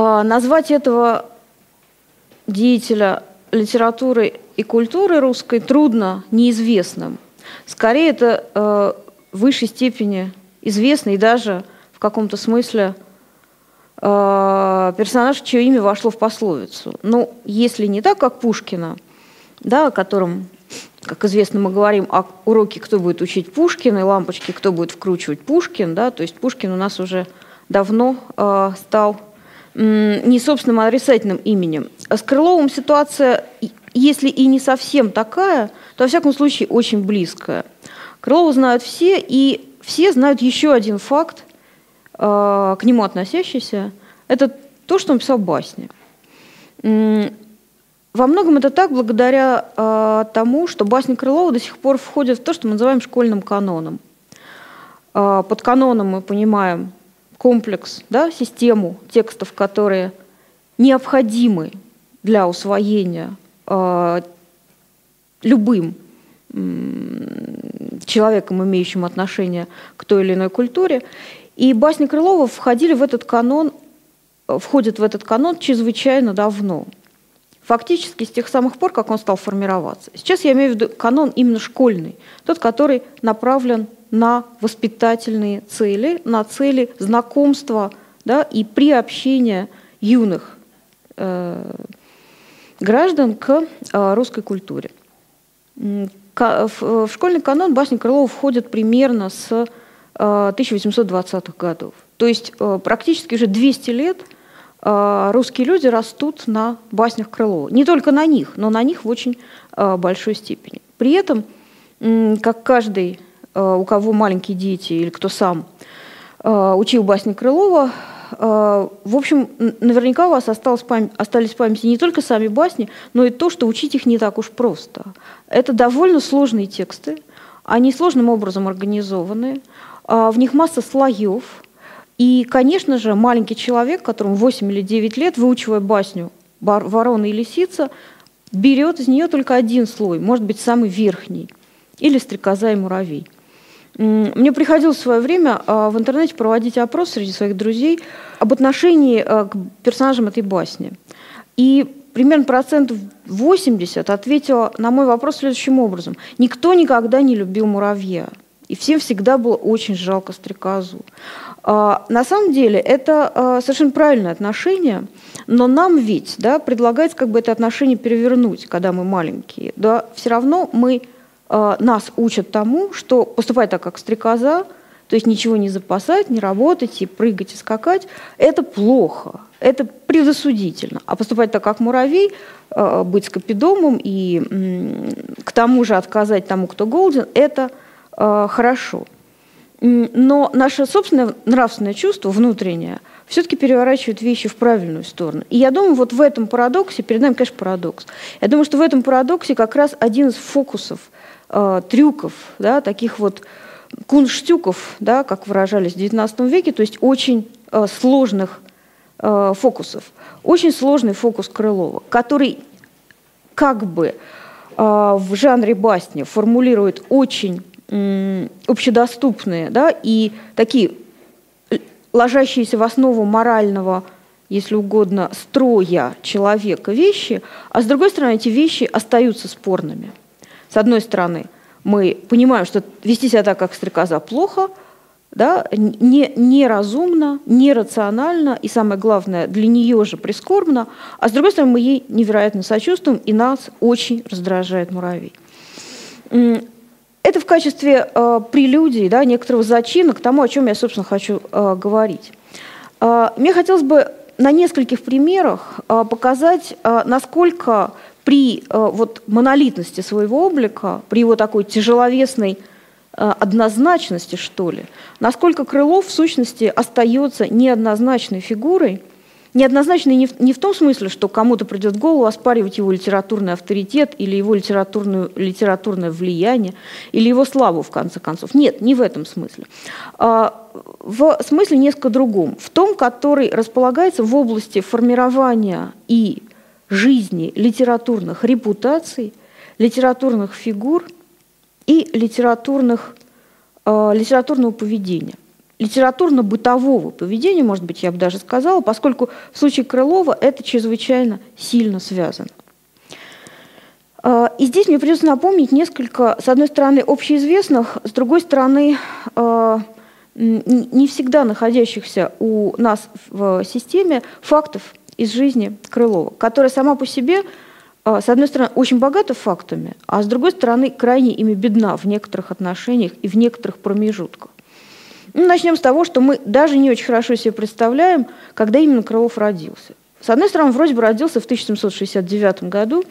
А, назвать этого деятеля литературы и культуры русской трудно неизвестным. Скорее, это э, в высшей степени известный и даже в каком-то смысле э, персонаж, чье имя вошло в пословицу. Ну, если не так, как Пушкина, да, о котором, как известно, мы говорим о уроке, кто будет учить Пушкина, и лампочки, кто будет вкручивать Пушкин, да, то есть Пушкин у нас уже давно э, стал не собственным отрицательным именем. С Крыловым ситуация, если и не совсем такая, то, во всяком случае, очень близкая. Крылова знают все, и все знают еще один факт, э, к нему относящийся. Это то, что он писал басни. Во многом это так благодаря э, тому, что басни Крылова до сих пор входят в то, что мы называем школьным каноном. Э, под каноном мы понимаем комплекс, да, систему текстов, которые необходимы для усвоения э, любым человеком, имеющим отношение к той или иной культуре. И басни Крылова входили в этот канон, входят в этот канон чрезвычайно давно. Фактически с тех самых пор, как он стал формироваться. Сейчас я имею в виду канон именно школьный, тот, который направлен на воспитательные цели, на цели знакомства да, и приобщения юных э, граждан к э, русской культуре. К, в, в школьный канон басни Крылова входят примерно с э, 1820-х годов. То есть э, практически уже 200 лет э, русские люди растут на баснях Крылова. Не только на них, но на них в очень э, большой степени. При этом, как каждый Э, у кого маленькие дети или кто сам э, учил басни Крылова, э, в общем, наверняка у вас осталось остались в памяти не только сами басни, но и то, что учить их не так уж просто. Это довольно сложные тексты, они сложным образом организованы, в них масса слоев. И, конечно же, маленький человек, которому 8 или 9 лет, выучивая басню «Ворона и лисица», берет из нее только один слой, может быть, самый верхний, или «Стрекоза и муравей». Мне приходилось в свое время а, в интернете проводить опрос среди своих друзей об отношении а, к персонажам этой басни. И примерно процентов 80 ответила на мой вопрос следующим образом. Никто никогда не любил муравья. И всем всегда было очень жалко стрекозу. А, на самом деле это совершенно правильное отношение, но нам ведь да, предлагается как бы это отношение перевернуть, когда мы маленькие. Да, все равно мы нас учат тому, что поступать так, как стрекоза, то есть ничего не запасать, не работать и прыгать и скакать, это плохо, это предосудительно. А поступать так, как муравей, э, быть скопидомом и к тому же отказать тому, кто голоден, это э, хорошо. Но наше собственное нравственное чувство внутреннее все-таки переворачивает вещи в правильную сторону. И я думаю, вот в этом парадоксе, перед нами, конечно, парадокс, я думаю, что в этом парадоксе как раз один из фокусов – э, трюков, да, таких вот кунштюков, да, как выражались в XIX веке, то есть очень э, сложных э, фокусов. Очень сложный фокус Крылова, который как бы в жанре басни формулирует очень общедоступные да, и такие ложащиеся в основу морального, если угодно, строя человека вещи, а с другой стороны эти вещи остаются спорными. С одной стороны, мы понимаем, что вести себя так, как стрекоза, плохо, да, не, неразумно, нерационально и, самое главное, для нее же прискорбно, а с другой стороны, мы ей невероятно сочувствуем, и нас очень раздражает муравей. Это в качестве э, прелюдии, да, некоторого зачина к тому, о чем я, собственно, хочу э, говорить. Э, мне хотелось бы на нескольких примерах э, показать, э, насколько при э, вот, монолитности своего облика, при его такой тяжеловесной э, однозначности, что ли, насколько Крылов в сущности остается неоднозначной фигурой, неоднозначной не в, не в том смысле, что кому-то придет в голову оспаривать его литературный авторитет или его литературную, литературное влияние, или его славу, в конце концов. Нет, не в этом смысле. А, в смысле несколько другом, в том, который располагается в области формирования и жизни литературных репутаций, литературных фигур и литературных, э, литературного поведения. литературно-бытового поведения, может быть, я бы даже сказала, поскольку в случае Крылова это чрезвычайно сильно связано. А, и здесь мне придется напомнить несколько, с одной стороны, общеизвестных, с другой стороны, а, не всегда находящихся у нас в системе фактов из жизни Крылова, которая сама по себе, а, с одной стороны, очень богата фактами, а с другой стороны, крайне ими бедна в некоторых отношениях и в некоторых промежутках. Ну, начнем с того, что мы даже не очень хорошо себе представляем, когда именно Крылов родился. С одной стороны, вроде бы родился в 1769 году,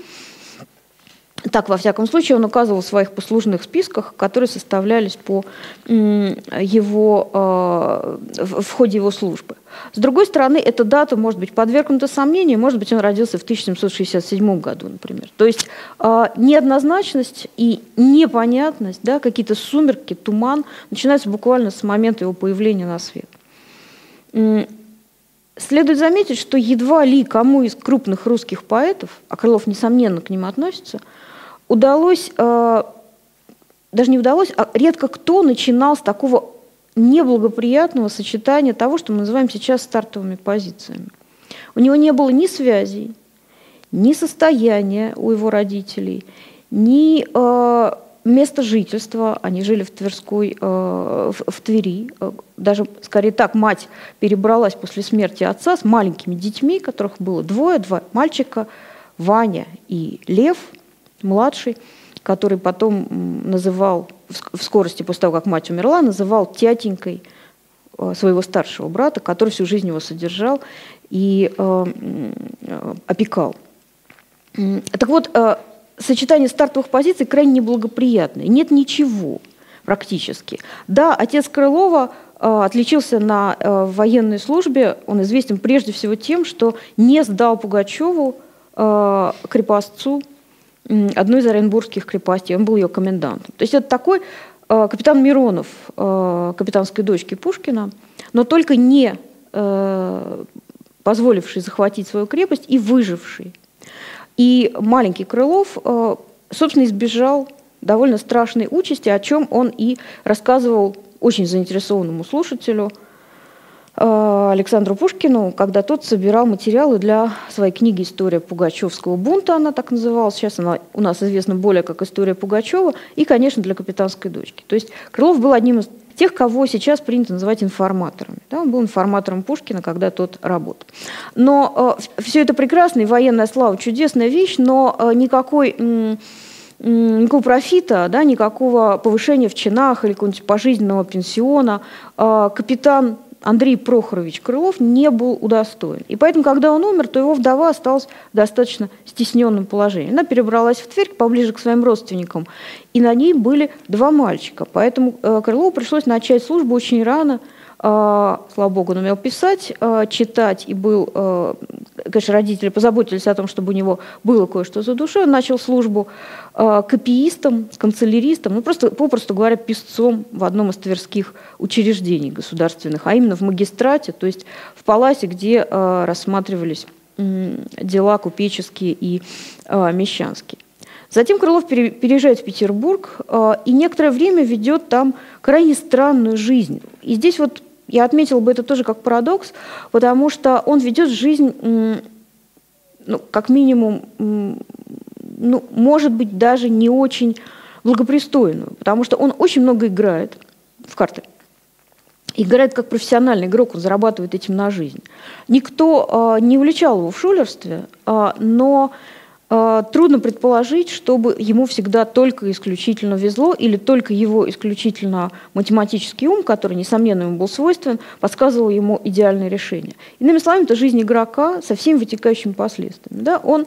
так, во всяком случае, он указывал в своих послужных списках, которые составлялись по его, э, в ходе его службы. С другой стороны, эта дата может быть подвергнута сомнению, может быть, он родился в 1767 году, например. То есть э, неоднозначность и непонятность, да, какие-то сумерки, туман начинаются буквально с момента его появления на свет. Следует заметить, что едва ли кому из крупных русских поэтов, а Крылов, несомненно, к ним относится – удалось, э, даже не удалось, а редко кто начинал с такого неблагоприятного сочетания того, что мы называем сейчас стартовыми позициями. У него не было ни связей, ни состояния у его родителей, ни э, места жительства. Они жили в Тверской, э, в, в Твери. Э, даже, скорее так, мать перебралась после смерти отца с маленькими детьми, которых было двое, два мальчика, Ваня и Лев – младший, который потом называл, в скорости после того, как мать умерла, называл тятенькой э, своего старшего брата, который всю жизнь его содержал и э, э, опекал. Так вот, сочетание стартовых позиций крайне неблагоприятное. Нет ничего практически. Да, отец Крылова э, отличился на э, военной службе. Он известен прежде всего тем, что не сдал Пугачеву, э, крепостцу, одной из оренбургских крепостей, он был ее комендантом. То есть это такой капитан Миронов, капитанской дочки Пушкина, но только не позволивший захватить свою крепость и выживший. И маленький Крылов, э, собственно, избежал довольно страшной участи, о чем он и рассказывал очень заинтересованному слушателю – Э, Александру Пушкину, когда тот собирал материалы для своей книги «История Пугачевского бунта», она так называлась, сейчас она у нас известна более как «История Пугачева», и, конечно, для «Капитанской дочки». То есть Крылов был одним из тех, кого сейчас принято называть информаторами. Да, он был информатором Пушкина, когда тот работал. Но э, все это прекрасно, и военная слава чудесная вещь, но э, никакой... М- никакого профита, да, никакого повышения в чинах или какого-нибудь пожизненного пенсиона. Э, капитан Андрей Прохорович Крылов не был удостоен. И поэтому, когда он умер, то его вдова осталась в достаточно стесненном положении. Она перебралась в Тверь поближе к своим родственникам, и на ней были два мальчика. Поэтому э, Крылову пришлось начать службу очень рано – слава богу, он умел писать, а, читать, и был, а, конечно, родители позаботились о том, чтобы у него было кое-что за душой. Он начал службу копиистом, канцеляристом, ну просто, попросту говоря, писцом в одном из тверских учреждений государственных, а именно в магистрате, то есть в паласе, где рассматривались дела купеческие и мещанские. Затем Крылов переезжает в Петербург и некоторое время ведет там крайне странную жизнь. И здесь вот я отметила бы это тоже как парадокс, потому что он ведет жизнь, ну, как минимум, ну, может быть, даже не очень благопристойную, потому что он очень много играет в карты. Играет как профессиональный игрок, он зарабатывает этим на жизнь. Никто э, не увлечал его в шулерстве, э, но трудно предположить, чтобы ему всегда только исключительно везло или только его исключительно математический ум, который, несомненно, ему был свойствен, подсказывал ему идеальное решение. Иными словами, это жизнь игрока со всеми вытекающими последствиями. Да? Он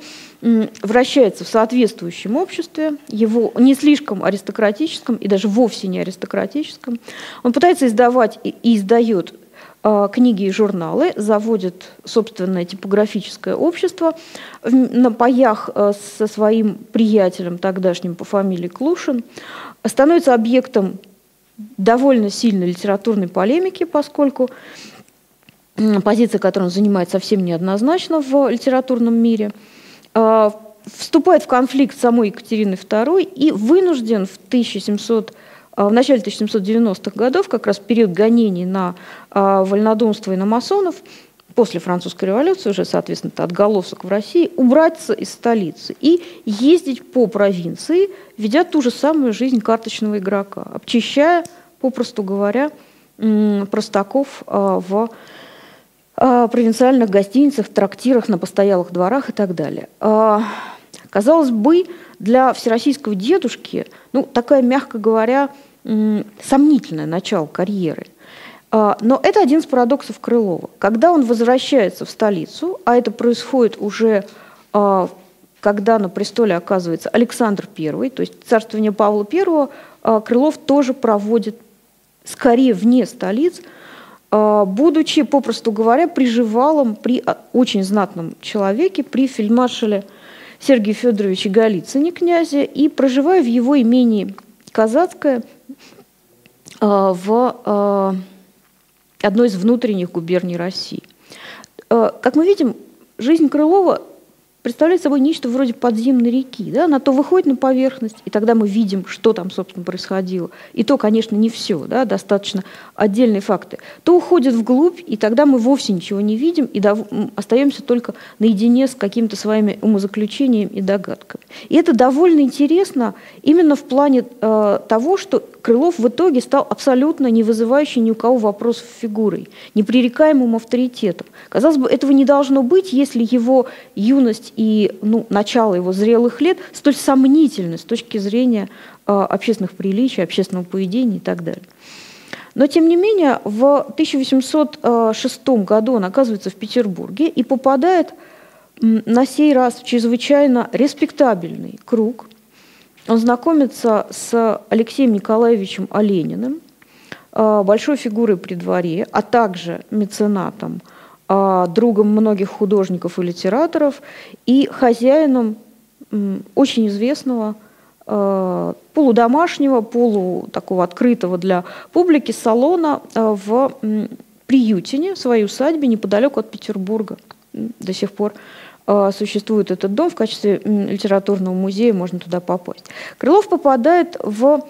вращается в соответствующем обществе, его не слишком аристократическом и даже вовсе не аристократическом. Он пытается издавать и издает книги и журналы, заводит собственное типографическое общество на паях э, со своим приятелем тогдашним по фамилии Клушин, становится объектом довольно сильной литературной полемики, поскольку позиция, которую он занимает, совсем неоднозначна в литературном мире, а, вступает в конфликт с самой Екатериной II и вынужден в 1700 в начале 1790-х годов, как раз период гонений на вольнодумство и на масонов, после французской революции, уже, соответственно, отголосок в России, убраться из столицы и ездить по провинции, ведя ту же самую жизнь карточного игрока, обчищая, попросту говоря, простаков в провинциальных гостиницах, трактирах, на постоялых дворах и так далее. Казалось бы, для всероссийского дедушки, ну, такая, мягко говоря, сомнительное начало карьеры. А, но это один из парадоксов Крылова. Когда он возвращается в столицу, а это происходит уже а, когда на престоле оказывается Александр I, то есть царствование Павла I, а, Крылов тоже проводит скорее вне столиц, будучи, попросту говоря, приживалом при очень знатном человеке, при фельдмаршале Сергея Федоровича Голицыне, князе, и проживая в его имении Казацкое в одной из внутренних губерний России. Как мы видим, жизнь Крылова представляет собой нечто вроде подземной реки. Да? Она то выходит на поверхность, и тогда мы видим, что там, собственно, происходило. И то, конечно, не все, да? достаточно отдельные факты. То уходит вглубь, и тогда мы вовсе ничего не видим, и дов... остаемся только наедине с какими-то своими умозаключениями и догадками. И это довольно интересно именно в плане э, того, что Крылов в итоге стал абсолютно не вызывающей ни у кого вопросов фигурой, непререкаемым авторитетом. Казалось бы, этого не должно быть, если его юность и ну, начало его зрелых лет столь сомнительны с точки зрения э, общественных приличий, общественного поведения и так далее. Но, тем не менее, в 1806 году он оказывается в Петербурге и попадает на сей раз в чрезвычайно респектабельный круг – он знакомится с Алексеем Николаевичем Олениным, а, большой фигурой при дворе, а также меценатом, другом многих художников и литераторов и хозяином очень известного а, полудомашнего, полу такого открытого для публики салона в Приютине, в своей усадьбе неподалеку от Петербурга. До сих пор а, существует этот дом в качестве литературного музея, можно туда попасть. Крылов попадает в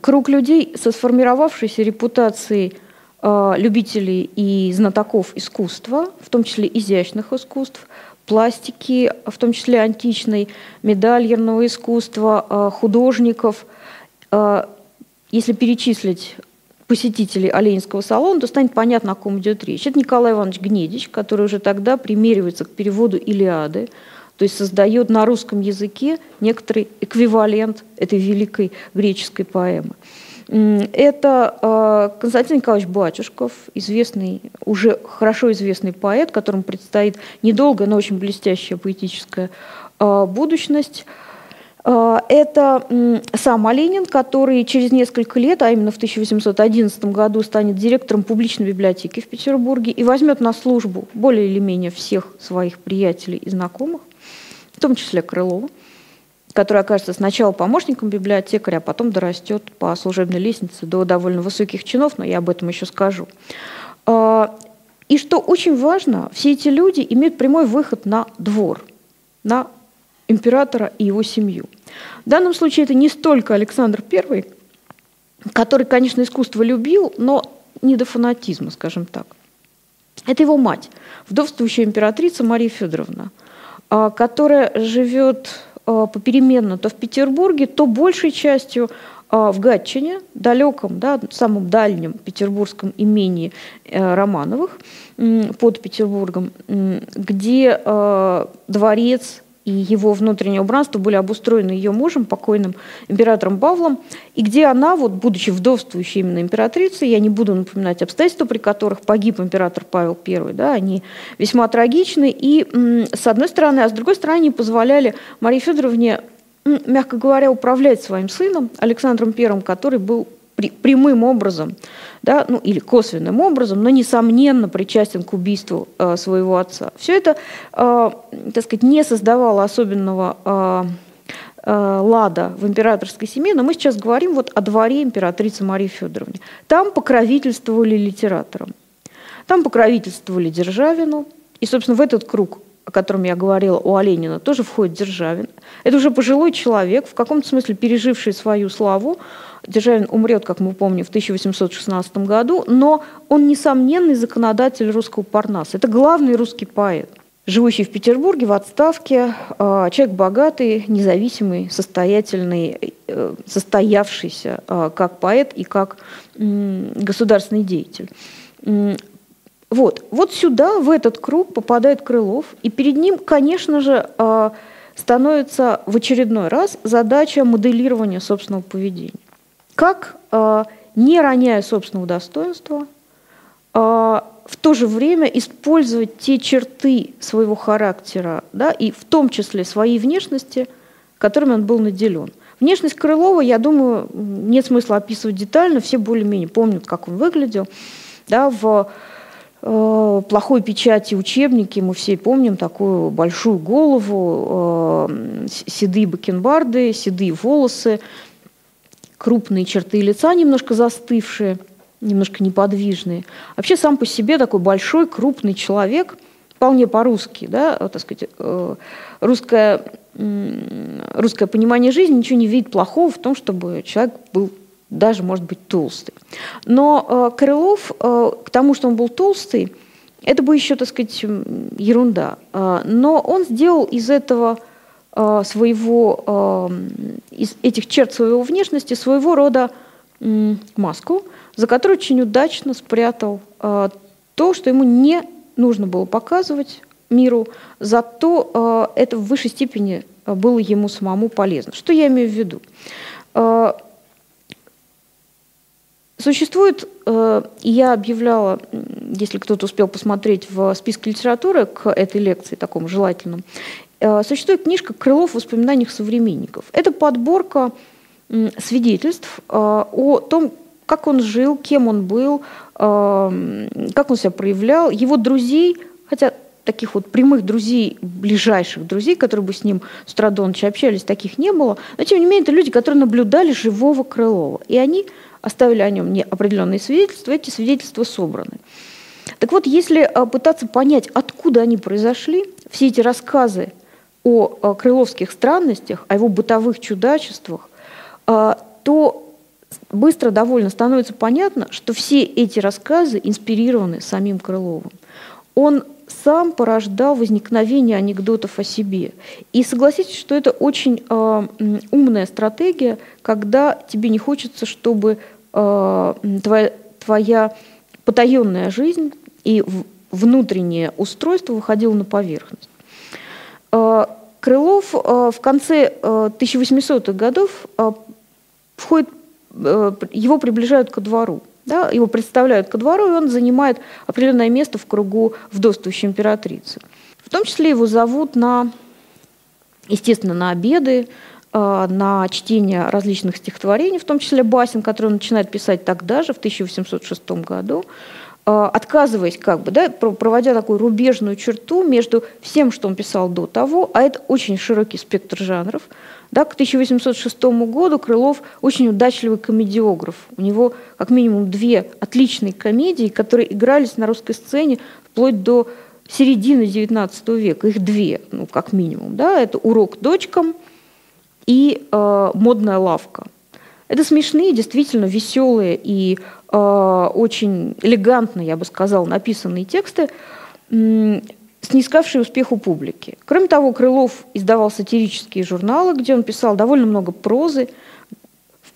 круг людей со сформировавшейся репутацией а, любителей и знатоков искусства, в том числе изящных искусств, пластики, в том числе античной, медальерного искусства, а, художников. Если перечислить посетителей Оленинского салона, то станет понятно, о ком идет речь. Это Николай Иванович Гнедич, который уже тогда примеривается к переводу «Илиады», то есть создает на русском языке некоторый эквивалент этой великой греческой поэмы. Это э, Константин Николаевич Батюшков, известный, уже хорошо известный поэт, которому предстоит недолгая, но очень блестящая поэтическая э, будущность. А, это сам Оленин, который через несколько лет, а именно в 1811 году, станет директором публичной библиотеки в Петербурге и возьмет на службу более или менее всех своих приятелей и знакомых, в том числе Крылова, который окажется сначала помощником библиотекаря, а потом дорастет по служебной лестнице до довольно высоких чинов, но я об этом еще скажу. А, и что очень важно, все эти люди имеют прямой выход на двор, на императора и его семью. В данном случае это не столько Александр I, который, конечно, искусство любил, но не до фанатизма, скажем так. Это его мать, вдовствующая императрица Мария Федоровна, а, которая живет попеременно то в Петербурге, то большей частью а, в Гатчине, далеком, да, самом дальнем петербургском имении э, Романовых под Петербургом, где дворец и его внутреннее убранство были обустроены ее мужем, покойным императором Павлом, и где она, вот, будучи вдовствующей именно императрицей, я не буду напоминать обстоятельства, при которых погиб император Павел I, да, они весьма трагичны, и с одной стороны, а с другой стороны, они позволяли Марии Федоровне, мягко говоря, управлять своим сыном Александром I, который был прямым образом, да, ну или косвенным образом, но несомненно причастен к убийству э, своего отца. Все это, э, так сказать, не создавало особенного э, э, лада в императорской семье, но мы сейчас говорим вот о дворе императрицы Марии Федоровны. Там покровительствовали литераторам, там покровительствовали Державину, и, собственно, в этот круг о котором я говорила, у Оленина, тоже входит Державин. Это уже пожилой человек, в каком-то смысле переживший свою славу. Державин умрет, как мы помним, в 1816 году, но он несомненный законодатель русского парнаса. Это главный русский поэт живущий в Петербурге в отставке, а, человек богатый, независимый, состоятельный, э, состоявшийся а, как поэт и как государственный деятель. Вот, вот сюда, в этот круг попадает Крылов, и перед ним, конечно же, а, становится в очередной раз задача моделирования собственного поведения. Как, не роняя собственного достоинства, в то же время использовать те черты своего характера, да, и в том числе своей внешности, которыми он был наделен. Внешность Крылова, я думаю, нет смысла описывать детально, все более-менее помнят, как он выглядел. Да, в э, плохой печати учебники мы все помним такую большую голову, э, седые бакенбарды, седые волосы, крупные черты лица немножко застывшие – немножко неподвижные. Вообще сам по себе такой большой, крупный человек, вполне по-русски, да, так сказать, э, русское, русское понимание жизни ничего не видит плохого в том, чтобы человек был даже, может быть, толстый. Но э, Крылов, э, к тому, что он был толстый, это бы еще, так сказать, ерунда. Но он сделал из этого своего, из этих черт своего внешности своего рода маску, за которую очень удачно спрятал э, то, что ему не нужно было показывать миру, зато э, это в высшей степени э, было ему самому полезно. Что я имею в виду? Э, существует, э, я объявляла, если кто-то успел посмотреть в списке литературы к этой лекции, такому желательном, э, существует книжка «Крылов в воспоминаниях современников». Это подборка свидетельств э, о том, как он жил, кем он был, э, как он себя проявлял, его друзей, хотя таких вот прямых друзей, ближайших друзей, которые бы с ним с утра до ночи общались, таких не было. Но, тем не менее, это люди, которые наблюдали живого Крылова. И они оставили о нем неопределенные свидетельства, эти свидетельства собраны. Так вот, если э, пытаться понять, откуда они произошли, все эти рассказы о крыловских странностях, о его бытовых чудачествах, а, то быстро довольно становится понятно, что все эти рассказы инспирированы самим Крыловым. Он сам порождал возникновение анекдотов о себе. И согласитесь, что это очень э, умная стратегия, когда тебе не хочется, чтобы э, твоя, твоя потаенная жизнь и внутреннее устройство выходило на поверхность. Э, Крылов э, в конце э, 1800-х годов э, входит, э, его приближают ко двору. Да, его представляют ко двору, и он занимает определенное место в кругу вдовствующей императрицы. В том числе его зовут на, естественно, на обеды, на чтение различных стихотворений, в том числе басен, который он начинает писать тогда же, в 1806 году, отказываясь как бы, да, проводя такую рубежную черту между всем, что он писал до того, а это очень широкий спектр жанров, да, к 1806 году Крылов очень удачливый комедиограф. У него как минимум две отличные комедии, которые игрались на русской сцене вплоть до середины XIX века. Их две, ну, как минимум. Да? Это «Урок дочкам» и э, «Модная лавка». Это смешные, действительно веселые и э, очень элегантно, я бы сказала, написанные тексты, снискавший успех у публики. Кроме того, Крылов издавал сатирические журналы, где он писал довольно много прозы.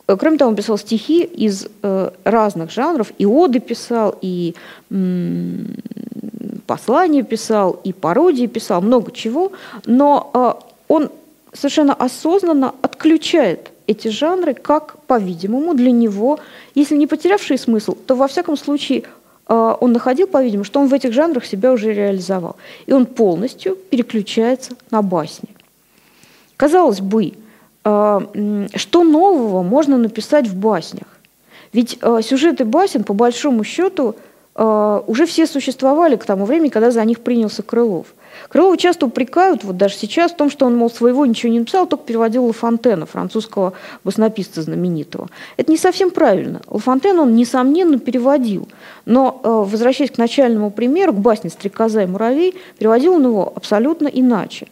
Кроме того, он писал стихи из э, разных жанров, и оды писал, и послания писал, и пародии писал, много чего. Но э, он совершенно осознанно отключает эти жанры, как, по-видимому, для него, если не потерявшие смысл, то, во всяком случае, а, он находил, по-видимому, что он в этих жанрах себя уже реализовал. И он полностью переключается на басни. Казалось бы, а, что нового можно написать в баснях? Ведь а, сюжеты басен, по большому счету, уже все существовали к тому времени, когда за них принялся Крылов. Крылова часто упрекают, вот даже сейчас, в том, что он, мол, своего ничего не написал, только переводил Лафонтена, французского баснописца знаменитого. Это не совсем правильно. Лафонтен он, несомненно, переводил. Но, э, возвращаясь к начальному примеру, к басне «Стрекоза и муравей», переводил он его абсолютно иначе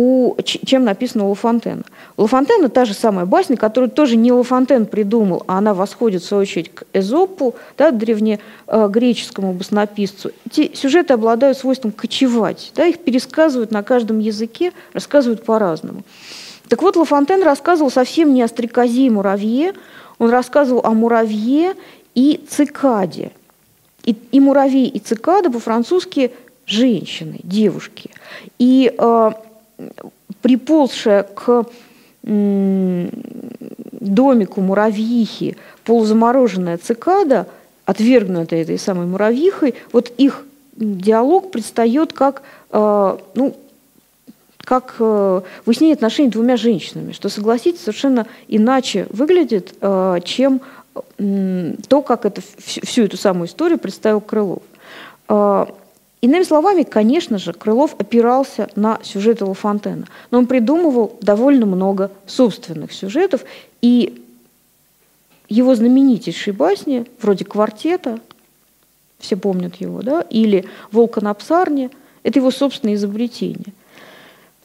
у, чем написано у Лафонтена. У Лафонтена та же самая басня, которую тоже не Лафонтен придумал, а она восходит, в свою очередь, к Эзопу, да, древнегреческому баснописцу. Эти сюжеты обладают свойством кочевать, да, их пересказывают на каждом языке, рассказывают по-разному. Так вот, Лафонтен рассказывал совсем не о стрекозе и муравье, он рассказывал о муравье и цикаде. И, и муравей, и цикада по-французски женщины, девушки. И э, приползшая к домику муравьихи полузамороженная цикада, отвергнутая этой самой муравьихой, вот их диалог предстает как, э, ну, как э, выяснение отношений двумя женщинами, что, согласитесь, совершенно иначе выглядит, э, чем то, как это, всю эту самую историю представил Крылов. Иными словами, конечно же, Крылов опирался на сюжеты Лафонтена, но он придумывал довольно много собственных сюжетов, и его знаменитейшие басни, вроде «Квартета», все помнят его, да, или «Волка на псарне», это его собственное изобретение.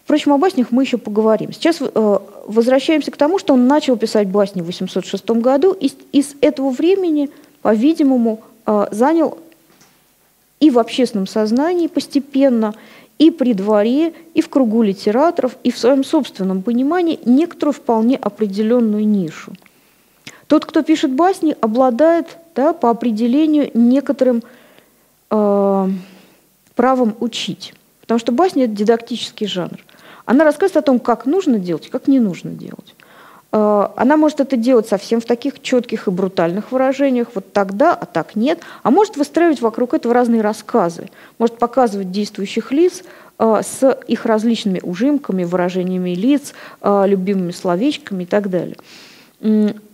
Впрочем, о баснях мы еще поговорим. Сейчас э, возвращаемся к тому, что он начал писать басни в 806 году, и, и с этого времени, по-видимому, э, занял и в общественном сознании постепенно, и при дворе, и в кругу литераторов, и в своем собственном понимании некоторую вполне определенную нишу. Тот, кто пишет басни, обладает да, по определению некоторым э, правом учить. Потому что басня – это дидактический жанр. Она рассказывает о том, как нужно делать, как не нужно делать. Э, она может это делать совсем в таких четких и брутальных выражениях, вот тогда, а так нет, а может выстраивать вокруг этого разные рассказы, может показывать действующих лиц э, с их различными ужимками, выражениями лиц, э, любимыми словечками и так далее.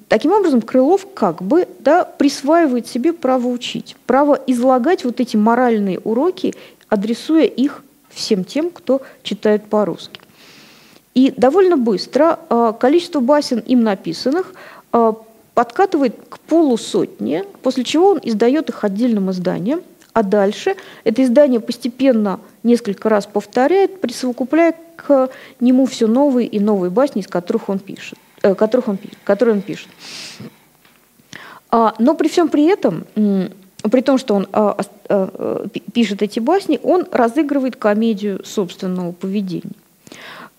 Таким образом, Крылов как бы да, присваивает себе право учить, право излагать вот эти моральные уроки, адресуя их всем тем, кто читает по-русски. И довольно быстро а, количество басен им написанных а, подкатывает к полусотне, после чего он издает их отдельным изданием, а дальше это издание постепенно несколько раз повторяет, присовокупляя к нему все новые и новые басни, из которых он пишет, э, которых он, которые он пишет. А, но при всем при этом, при том, что он пишет эти басни, он разыгрывает комедию собственного поведения.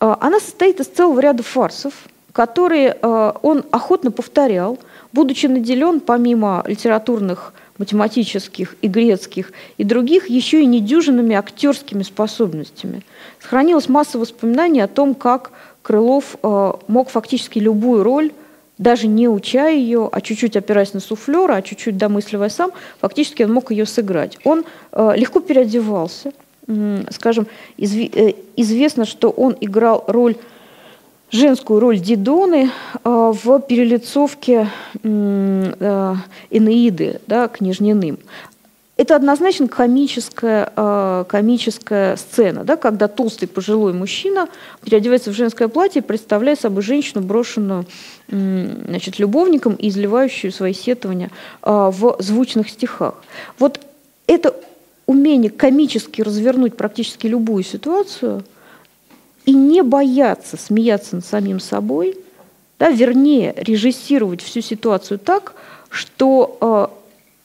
А, она состоит из целого ряда фарсов, которые а, он охотно повторял, будучи наделен помимо литературных, математических и грецких и других еще и недюжинными актерскими способностями. Сохранилась масса воспоминаний о том, как Крылов а, мог фактически любую роль даже не уча ее, а чуть-чуть опираясь на суфлера, а чуть-чуть домысливая сам, фактически он мог ее сыграть. Он э, легко переодевался, скажем, э, известно, что он играл роль женскую роль Дидоны э, в перелицовке э, Энеиды да, княжниным. Это однозначно комическая, комическая сцена, да, когда толстый пожилой мужчина переодевается в женское платье, представляя собой женщину, брошенную значит, любовником и изливающую свои сетования в звучных стихах. Вот это умение комически развернуть практически любую ситуацию и не бояться смеяться над самим собой, да, вернее, режиссировать всю ситуацию так, что э,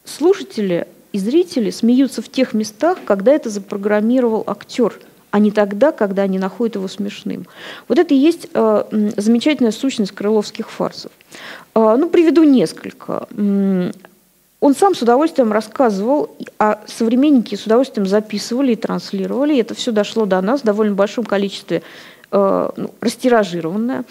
слушатели и зрители смеются в тех местах, когда это запрограммировал актер, а не тогда, когда они находят его смешным. Вот это и есть э, замечательная сущность крыловских фарсов. Э, ну, приведу несколько. Он сам с удовольствием рассказывал, а современники с удовольствием записывали и транслировали. И это все дошло до нас в довольно большом количестве, э, ну, растиражированное.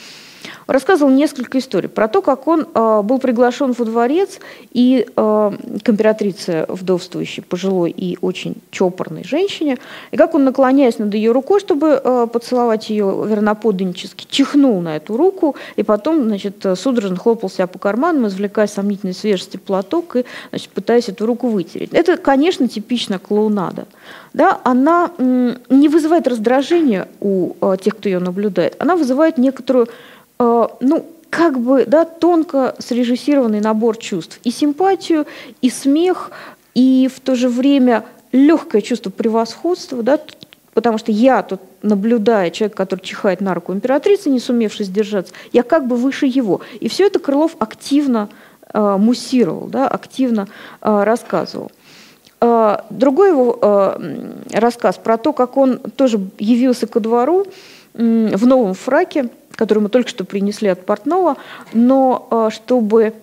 Рассказывал несколько историй про то, как он э, был приглашен во дворец, и э, к императрице вдовствующей, пожилой и очень чопорной женщине, и как он, наклоняясь над ее рукой, чтобы э, поцеловать ее верноподданнически, чихнул на эту руку, и потом, значит, судорожно хлопал себя по карманам, извлекая сомнительной свежести платок и, значит, пытаясь эту руку вытереть. Это, конечно, типично клоунада. Да, она не вызывает раздражения у э, тех, кто ее наблюдает, она вызывает некоторую ну, как бы, да, тонко срежиссированный набор чувств. И симпатию, и смех, и в то же время легкое чувство превосходства, да, потому что я тут, наблюдая человека, который чихает на руку императрицы, не сумевший сдержаться, я как бы выше его. И все это Крылов активно э, муссировал, да, активно э, рассказывал. Э, другой его э, рассказ про то, как он тоже явился ко двору э, в новом фраке, который мы только что принесли от портного, но э, чтобы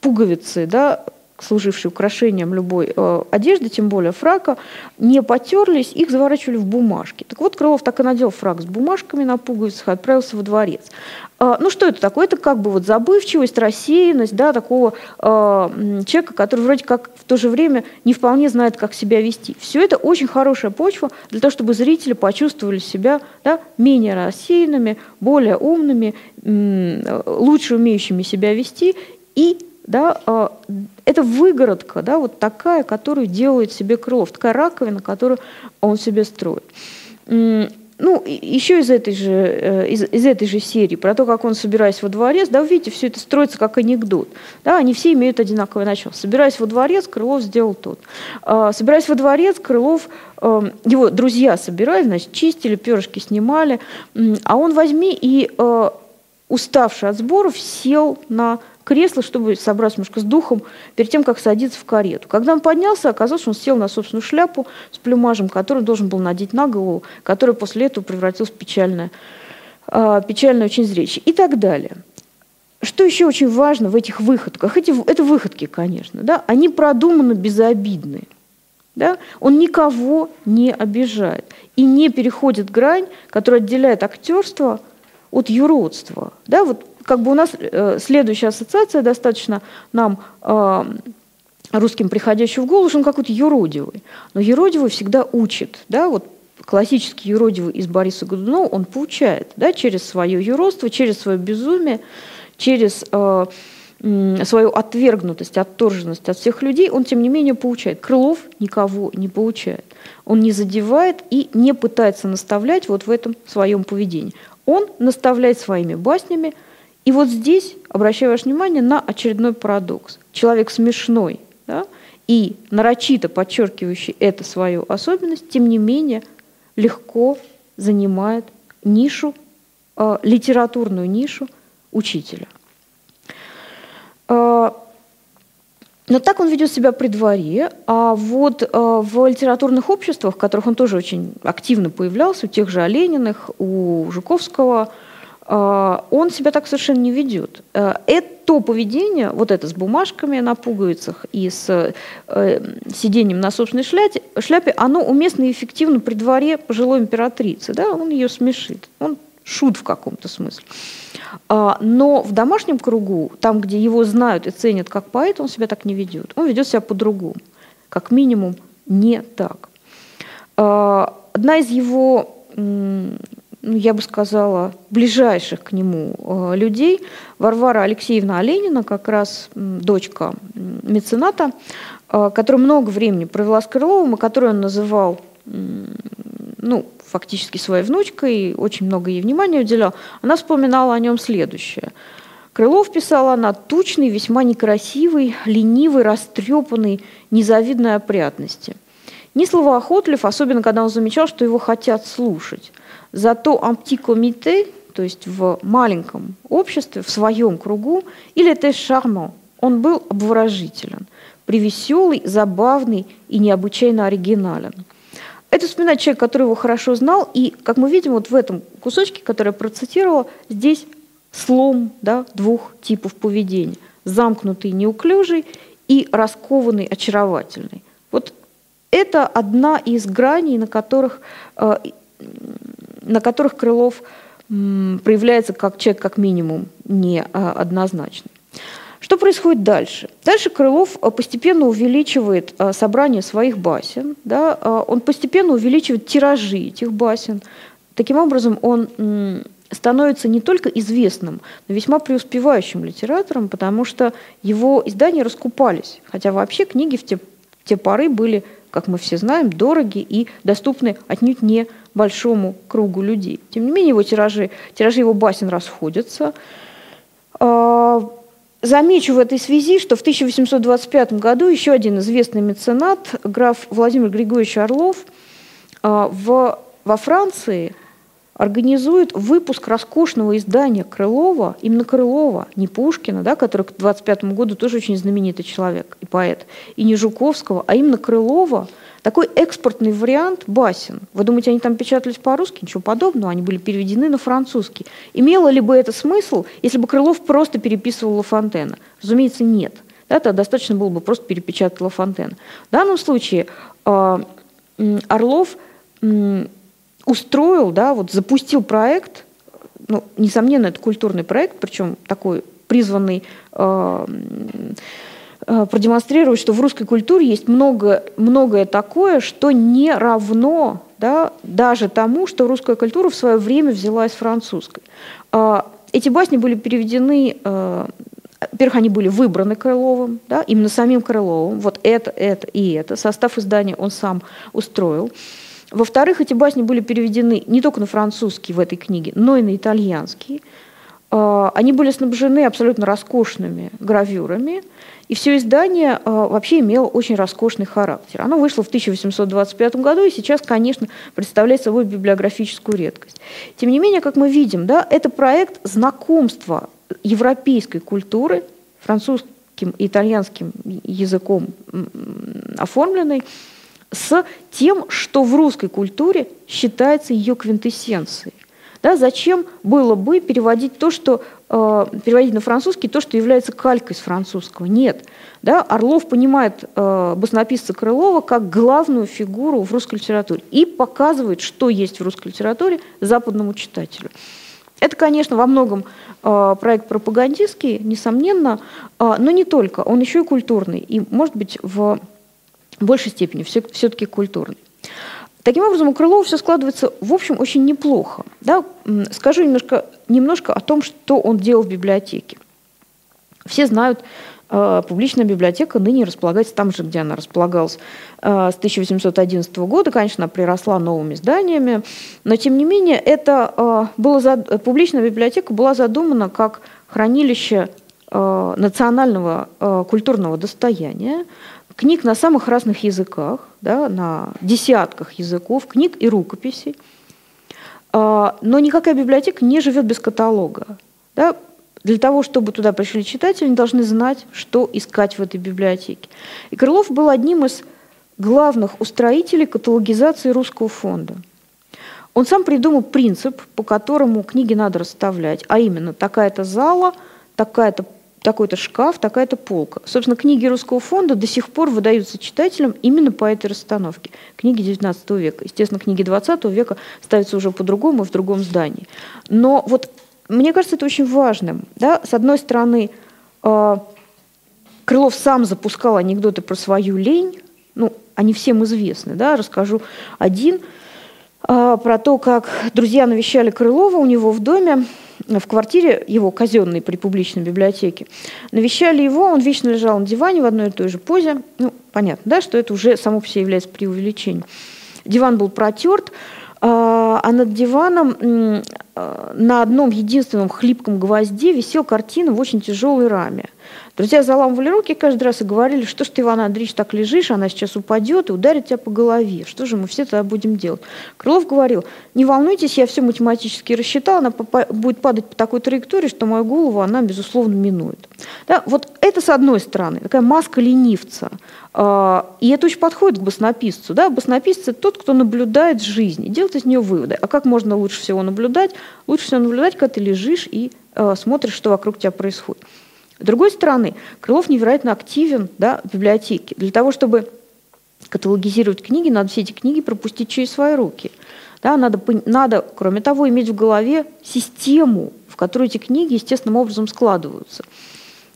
пуговицы, да, служившие украшением любой э, одежды, тем более фрака, не потерлись, их заворачивали в бумажки. Так вот, Крылов так и надел фрак с бумажками на пуговицах и отправился во дворец. Э, ну, что это такое? Это как бы вот забывчивость, рассеянность, да, такого э, человека, который вроде как в то же время не вполне знает, как себя вести. Все это очень хорошая почва для того, чтобы зрители почувствовали себя да, менее рассеянными, более умными, лучше умеющими себя вести и да, а, это выгородка, да, вот такая, которую делает себе Крылов, такая раковина, которую он себе строит. Ну, еще из этой же, э, из, из этой же серии, про то, как он, собираясь во дворец, да, видите, все это строится как анекдот. Да, они все имеют одинаковое начало. Собираясь во дворец, Крылов сделал тот. А, собираясь во дворец, Крылов, эм, его друзья собирали, значит, чистили, перышки снимали, а он возьми и, э, уставший от сборов, сел на кресло, чтобы собраться немножко с духом перед тем, как садиться в карету. Когда он поднялся, оказалось, что он сел на собственную шляпу с плюмажем, который должен был надеть на голову, который после этого превратился в печальное, э, печальное очень зрелище и так далее. Что еще очень важно в этих выходках? Эти, это выходки, конечно, да, они продуманы безобидные. Да? Он никого не обижает и не переходит грань, которая отделяет актерство от юродства. Да? Вот как бы у нас э, следующая ассоциация достаточно нам э, русским приходящий в голову, что он какой-то юродивый. Но юродивый всегда учит, да, вот классический юродивый из Бориса Годунова, он получает, да, через свое юродство, через свое безумие, через э, свою отвергнутость, отторженность от всех людей, он, тем не менее, получает. Крылов никого не получает. Он не задевает и не пытается наставлять вот в этом своем поведении. Он наставляет своими баснями, и вот здесь обращаю ваше внимание на очередной парадокс. Человек смешной да, и нарочито подчеркивающий эту свою особенность, тем не менее легко занимает нишу, э, литературную нишу учителя. Э, но так он ведет себя при дворе, а вот э, в литературных обществах, в которых он тоже очень активно появлялся, у тех же Олениных, у Жуковского – он себя так совершенно не ведет. А, это то поведение, вот это с бумажками на пуговицах и с э, сидением на собственной шляпе, шляпе, оно уместно и эффективно при дворе пожилой императрицы. Да? Он ее смешит. Он шут в каком-то смысле. А, но в домашнем кругу, там, где его знают и ценят как поэта, он себя так не ведет. Он ведет себя по-другому. Как минимум, не так. А, одна из его ну, я бы сказала, ближайших к нему э, людей. Варвара Алексеевна Оленина, как раз дочка мецената, э, которая много времени провела с Крыловым, и которую он называл ну, фактически своей внучкой, очень много ей внимания уделял, она вспоминала о нем следующее. Крылов писал она тучный, весьма некрасивый, ленивый, растрепанный, незавидной опрятности. Не словоохотлив, особенно когда он замечал, что его хотят слушать – Зато антикомите, то есть в маленьком обществе, в своем кругу, или это шарман, он был обворожителен, привеселый, забавный и необычайно оригинален. Это вспоминает человек, который его хорошо знал, и, как мы видим, вот в этом кусочке, который я процитировала, здесь слом да, двух типов поведения. Замкнутый, неуклюжий и раскованный, очаровательный. Вот это одна из граней, на которых э, на которых Крылов проявляется как человек как минимум неоднозначный. Что происходит дальше? Дальше Крылов э, постепенно увеличивает э, собрание своих басен, да, он постепенно увеличивает тиражи этих басен. Таким образом, он становится не только известным, но весьма преуспевающим литератором, потому что его издания раскупались. Хотя вообще книги в те, в те поры были, как мы все знаем, дороги и доступны отнюдь не большому кругу людей. Тем не менее, его тиражи, тиражи его басен расходятся. Замечу в этой связи, что в 1825 году еще один известный меценат, граф Владимир Григорьевич Орлов, а, в, во Франции организует выпуск роскошного издания Крылова, именно Крылова, не Пушкина, да, который к 25 году тоже очень знаменитый человек и поэт, и не Жуковского, а именно Крылова – такой экспортный вариант басен. Вы думаете, они там печатались по-русски? Ничего подобного, они были переведены на французский. Имело ли бы это смысл, если бы Крылов просто переписывал Лафонтена? Разумеется, нет. Да, это достаточно было бы просто перепечатать Лафонтена. В данном случае э, Орлов устроил, да, вот запустил проект, ну, несомненно, это культурный проект, причем такой призванный э, Э, продемонстрировать, что в русской культуре есть много, многое такое, что не равно да, даже тому, что русская культура в свое время взяла из французской. А, эти басни были переведены, э, во-первых, они были выбраны Крыловым, да, именно самим Крыловым, вот это, это и это. Состав издания он сам устроил. Во-вторых, эти басни были переведены не только на французский в этой книге, но и на итальянский. А, они были снабжены абсолютно роскошными гравюрами, и все издание э, вообще имело очень роскошный характер. Оно вышло в 1825 году и сейчас, конечно, представляет собой библиографическую редкость. Тем не менее, как мы видим, да, это проект знакомства европейской культуры, французским и итальянским языком оформленной, с тем, что в русской культуре считается ее квинтэссенцией. Да, зачем было бы переводить то, что э, переводить на французский то, что является калькой с французского? Нет. Да, Орлов понимает э, баснописца Крылова как главную фигуру в русской литературе и показывает, что есть в русской литературе западному читателю. Это, конечно, во многом э, проект пропагандистский, несомненно, э, но не только. Он еще и культурный, и, может быть, в большей степени все-таки культурный. Таким образом, у Крылова все складывается, в общем, очень неплохо. Да? Скажу немножко, немножко о том, что он делал в библиотеке. Все знают, э, публичная библиотека ныне располагается там же, где она располагалась э, с 1811 года. Конечно, она приросла новыми зданиями, но, тем не менее, это, э, было зад... публичная библиотека была задумана как хранилище национального культурного достояния, книг на самых разных языках, да, на десятках языков, книг и рукописей. А, но никакая библиотека не живет без каталога. Да? Для того, чтобы туда пришли читатели, они должны знать, что искать в этой библиотеке. И Крылов был одним из главных устроителей каталогизации русского фонда. Он сам придумал принцип, по которому книги надо расставлять, а именно такая-то зала, такая-то такой-то шкаф, такая-то полка. Собственно, книги Русского фонда до сих пор выдаются читателям именно по этой расстановке. Книги XIX века. Естественно, книги XX века ставятся уже по-другому в другом здании. Но вот мне кажется это очень важным. Да? С одной стороны, э, Крылов сам запускал анекдоты про свою лень, ну, они всем известны, да, расскажу один э, про то, как друзья навещали Крылова у него в доме, в квартире его казенной при публичной библиотеке. Навещали его, он вечно лежал на диване в одной и той же позе. Ну, понятно, да, что это уже само по себе является преувеличением. Диван был протерт, а, а над диваном а, на одном единственном хлипком гвозде висела картина в очень тяжелой раме. Друзья заламывали руки каждый раз и говорили, что ж ты, Иван Андреевич, так лежишь, она сейчас упадет и ударит тебя по голове. Что же мы все тогда будем делать? Крылов говорил, не волнуйтесь, я все математически рассчитал, она будет падать по такой траектории, что мою голову она, безусловно, минует. Да, вот это с одной стороны, такая маска ленивца. А, и это очень подходит к баснописцу. Да? Баснописец – это тот, кто наблюдает жизнь и делает из нее выводы. А как можно лучше всего наблюдать? Лучше всего наблюдать, когда ты лежишь и э, смотришь, что вокруг тебя происходит. С другой стороны, Крылов невероятно активен да, в библиотеке. Для того, чтобы каталогизировать книги, надо все эти книги пропустить через свои руки. Да, надо, надо, кроме того, иметь в голове систему, в которой эти книги естественным образом складываются.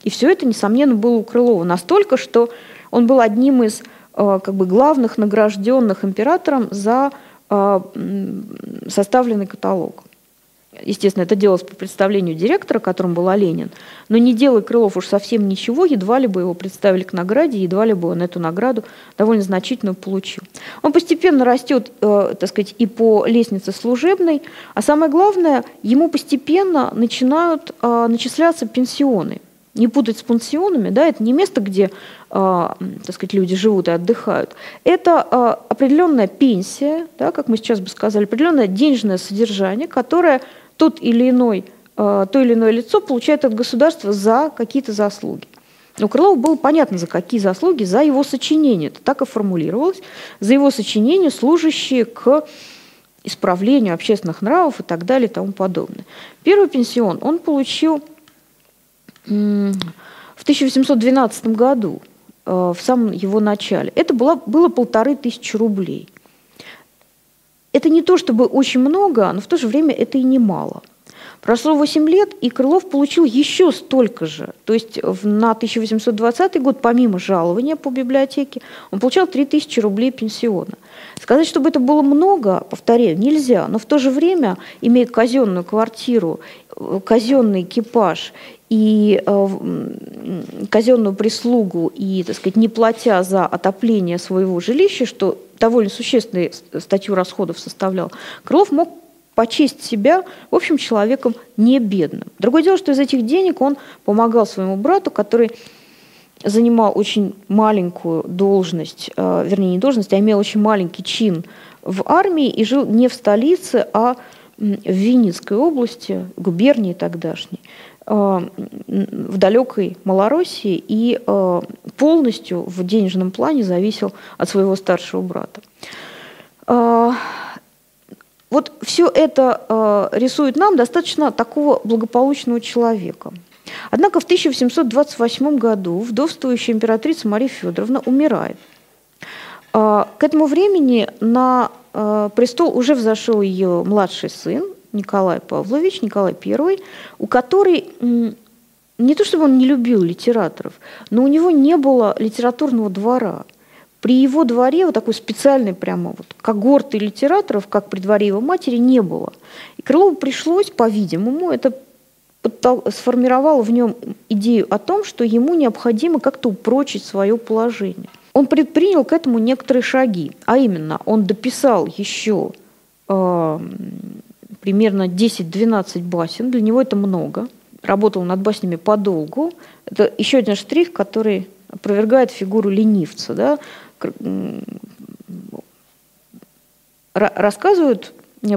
И все это, несомненно, было у Крылова настолько, что он был одним из э, как бы, главных награжденных императором за э, составленный каталог. Естественно, это делалось по представлению директора, которым был Ленин. Но не делая Крылов уж совсем ничего, едва ли бы его представили к награде, едва ли бы он эту награду довольно значительно получил. Он постепенно растет, э, так сказать, и по лестнице служебной, а самое главное, ему постепенно начинают э, начисляться пенсионы – не путать с пансионами, да, это не место, где, э, так сказать, люди живут и отдыхают. Это э, определенная пенсия, да, как мы сейчас бы сказали, определенное денежное содержание, которое тот или иной, э, то или иное лицо получает от государства за какие-то заслуги. У Крылова было понятно, за какие заслуги, за его сочинение. Это так и формулировалось. За его сочинение, служащие к исправлению общественных нравов и так далее и тому подобное. Первый пенсион он получил в 1812 году, э, в самом его начале, это было, было полторы тысячи рублей. Это не то чтобы очень много, но в то же время это и немало. Прошло 8 лет, и Крылов получил еще столько же. То есть на 1820 год, помимо жалования по библиотеке, он получал 3000 рублей пенсиона. Сказать, чтобы это было много, повторяю, нельзя, но в то же время, имея казенную квартиру, э, казенный экипаж и э, казенную прислугу, и, так сказать, не платя за отопление своего жилища, что довольно существенную статью расходов составлял, Крылов мог почесть себя, в общем, человеком не бедным. Другое дело, что из этих денег он помогал своему брату, который занимал очень маленькую должность, э, вернее, не должность, а имел очень маленький чин в армии и жил не в столице, а в Винницкой области, губернии тогдашней. Э, в далекой Малороссии и э, полностью в денежном плане зависел от своего старшего брата. Э, вот все это рисует нам достаточно такого благополучного человека. Однако в 1828 году вдовствующая императрица Мария Федоровна умирает. К этому времени на престол уже взошел ее младший сын, Николай Павлович, Николай I, у которой не то чтобы он не любил литераторов, но у него не было литературного двора. При его дворе вот такой специальной прямо вот когорты литераторов, как при дворе его матери, не было. И Крылову пришлось, по-видимому, это сформировало в нем идею о том, что ему необходимо как-то упрочить свое положение. Он предпринял к этому некоторые шаги, а именно он дописал еще э, примерно 10-12 басен. Для него это много. Работал над баснями подолгу. Это еще один штрих, который опровергает фигуру ленивца. Да? Рассказывают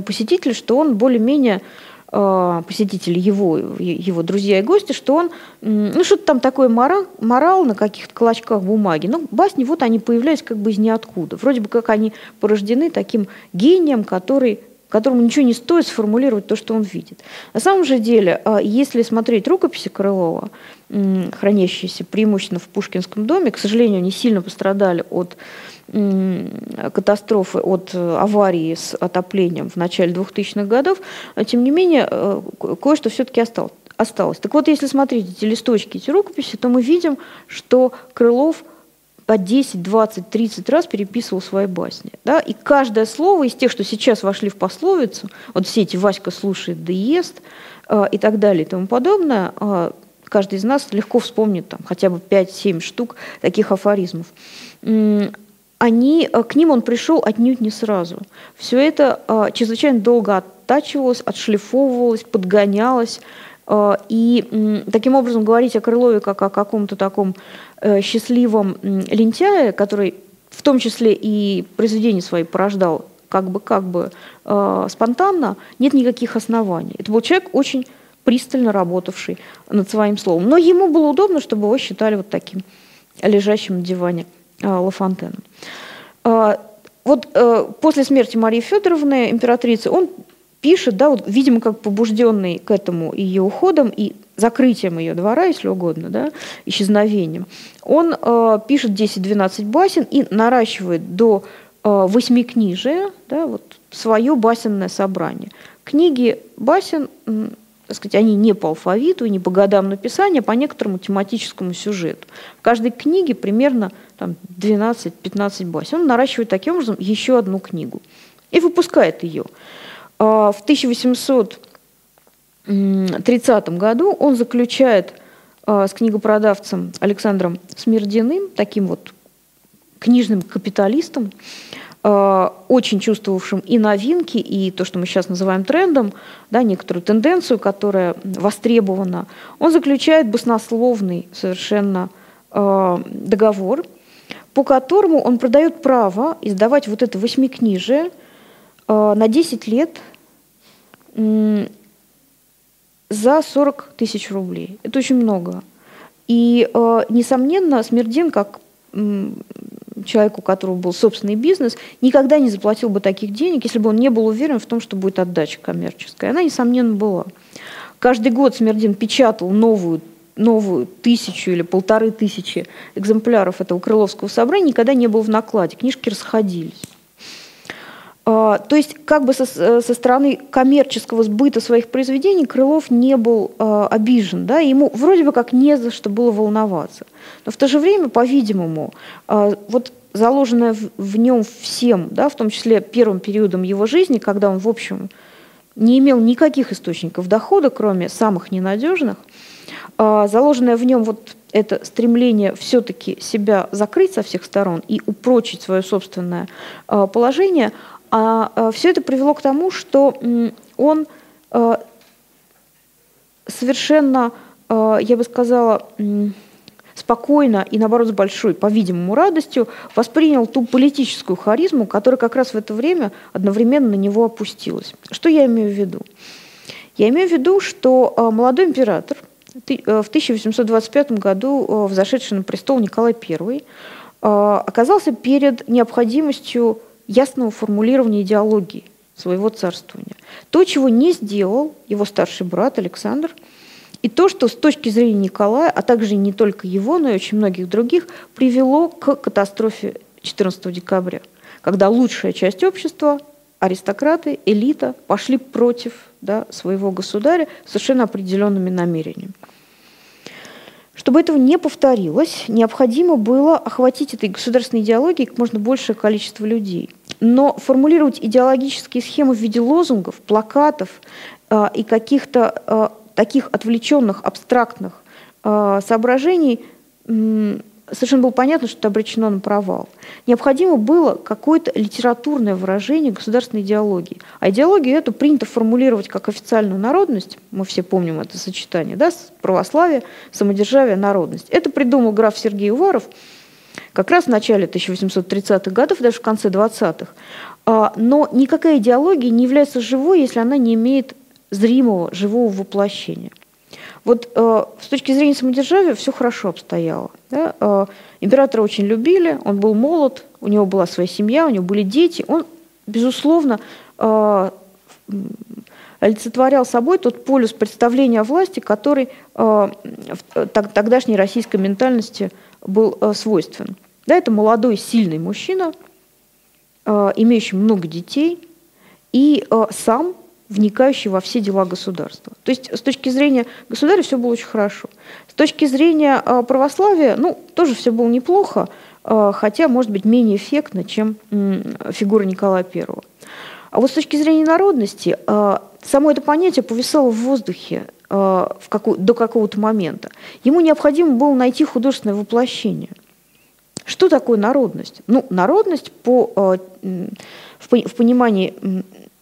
посетители, что он более-менее а, посетители его, его друзья и гости, что он, ну, что-то там такое морал, морал на каких-то клочках бумаги. Ну, басни, вот они появлялись как бы из ниоткуда. Вроде бы как они порождены таким гением, который которому ничего не стоит сформулировать то, что он видит. На самом же деле, а, если смотреть рукописи Крылова, хранящиеся преимущественно в Пушкинском доме, к сожалению, они сильно пострадали от катастрофы, от э, аварии с отоплением в начале 2000-х годов, тем не менее, э, кое-что все-таки осталось. осталось. Так вот, если смотреть эти листочки, эти рукописи, то мы видим, что Крылов – по 10, 20, 30 раз переписывал свои басни. Да? И каждое слово из тех, что сейчас вошли в пословицу, вот все эти «Васька слушает да ест» э, и так далее и тому подобное, э, каждый из нас легко вспомнит там, хотя бы 5-7 штук таких афоризмов. Они, э, к ним он пришел отнюдь не сразу. Все это чрезвычайно долго оттачивалось, отшлифовывалось, подгонялось, и таким образом говорить о Крылове как о каком-то таком э, счастливом лентяе, который в том числе и произведения свои порождал как бы, как бы э, спонтанно, нет никаких оснований. Это был человек очень пристально работавший над своим словом. Но ему было удобно, чтобы его считали вот таким лежащим на диване э, Лафонтеном. Э, вот э, после смерти Марии Федоровны, императрицы, он пишет, да, вот, видимо, как побужденный к этому ее уходом и закрытием ее двора, если угодно, да, исчезновением, он э, пишет 10-12 басен и наращивает до э, восьмикнижия, да, вот свое басенное собрание. Книги басен, так сказать, они не по алфавиту, не по годам написания, а по некоторому тематическому сюжету. В каждой книге примерно там, 12-15 басен. Он наращивает таким образом еще одну книгу и выпускает ее. А, в 1830 году он заключает а, с книгопродавцем Александром Смирдиным, таким вот книжным капиталистом, а, очень чувствовавшим и новинки, и то, что мы сейчас называем трендом, да, некоторую тенденцию, которая востребована, он заключает баснословный совершенно договор, по которому он продает право издавать вот это восьмикнижие на 10 лет за 40 тысяч рублей. Это очень много. И, э, несомненно, Смердин, как человеку, у которого был собственный бизнес, никогда не заплатил бы таких денег, если бы он не был уверен в том, что будет отдача коммерческая. Она, несомненно, была. Каждый год Смердин печатал новую новую тысячу или полторы тысячи экземпляров этого Крыловского собрания, никогда не был в накладе. Книжки расходились. А, то есть как бы со, э, со стороны коммерческого сбыта своих произведений Крылов не был э, обижен, да, ему вроде бы как не за что было волноваться. Но в то же время, по-видимому, э, вот заложенное в, в нем всем, да, в том числе первым периодом его жизни, когда он, в общем, не имел никаких источников дохода, кроме самых ненадежных, э, заложенное в нем вот это стремление все-таки себя закрыть со всех сторон и упрочить свое собственное положение – а, а все это привело к тому, что он а, совершенно, а, я бы сказала, спокойно и, наоборот, с большой, по-видимому, радостью воспринял ту политическую харизму, которая как раз в это время одновременно на него опустилась. Что я имею в виду? Я имею в виду, что молодой император, в 1825 году взошедший на престол Николай I, оказался перед необходимостью ясного формулирования идеологии своего царствования. То, чего не сделал его старший брат Александр, и то, что с точки зрения Николая, а также не только его, но и очень многих других, привело к катастрофе 14 декабря, когда лучшая часть общества, аристократы, элита пошли против да, своего государя совершенно определенными намерениями. Чтобы этого не повторилось, необходимо было охватить этой государственной идеологией как можно большее количество людей. Но формулировать идеологические схемы в виде лозунгов, плакатов э, и каких-то э, таких отвлеченных, абстрактных э, соображений совершенно было понятно, что это обречено на провал. Необходимо было какое-то литературное выражение государственной идеологии. А идеологию эту принято формулировать как официальную народность, мы все помним это сочетание, да, православие, самодержавие, народность. Это придумал граф Сергей Уваров как раз в начале 1830-х годов, даже в конце 20-х. А, но никакая идеология не является живой, если она не имеет зримого, живого воплощения. Вот э, с точки зрения самодержавия все хорошо обстояло. Да? Э, императора очень любили, он был молод, у него была своя семья, у него были дети. Он, безусловно, э, олицетворял собой тот полюс представления о власти, который э, в тогдашней российской ментальности был э, свойствен. Да, это молодой, сильный мужчина, э, имеющий много детей, и э, сам вникающий во все дела государства. То есть с точки зрения государя все было очень хорошо. С точки зрения православия, ну, тоже все было неплохо, хотя, может быть, менее эффектно, чем фигура Николая I. А вот с точки зрения народности, само это понятие повисало в воздухе в какой, до какого-то момента. Ему необходимо было найти художественное воплощение. Что такое народность? Ну, народность по, э, в, в понимании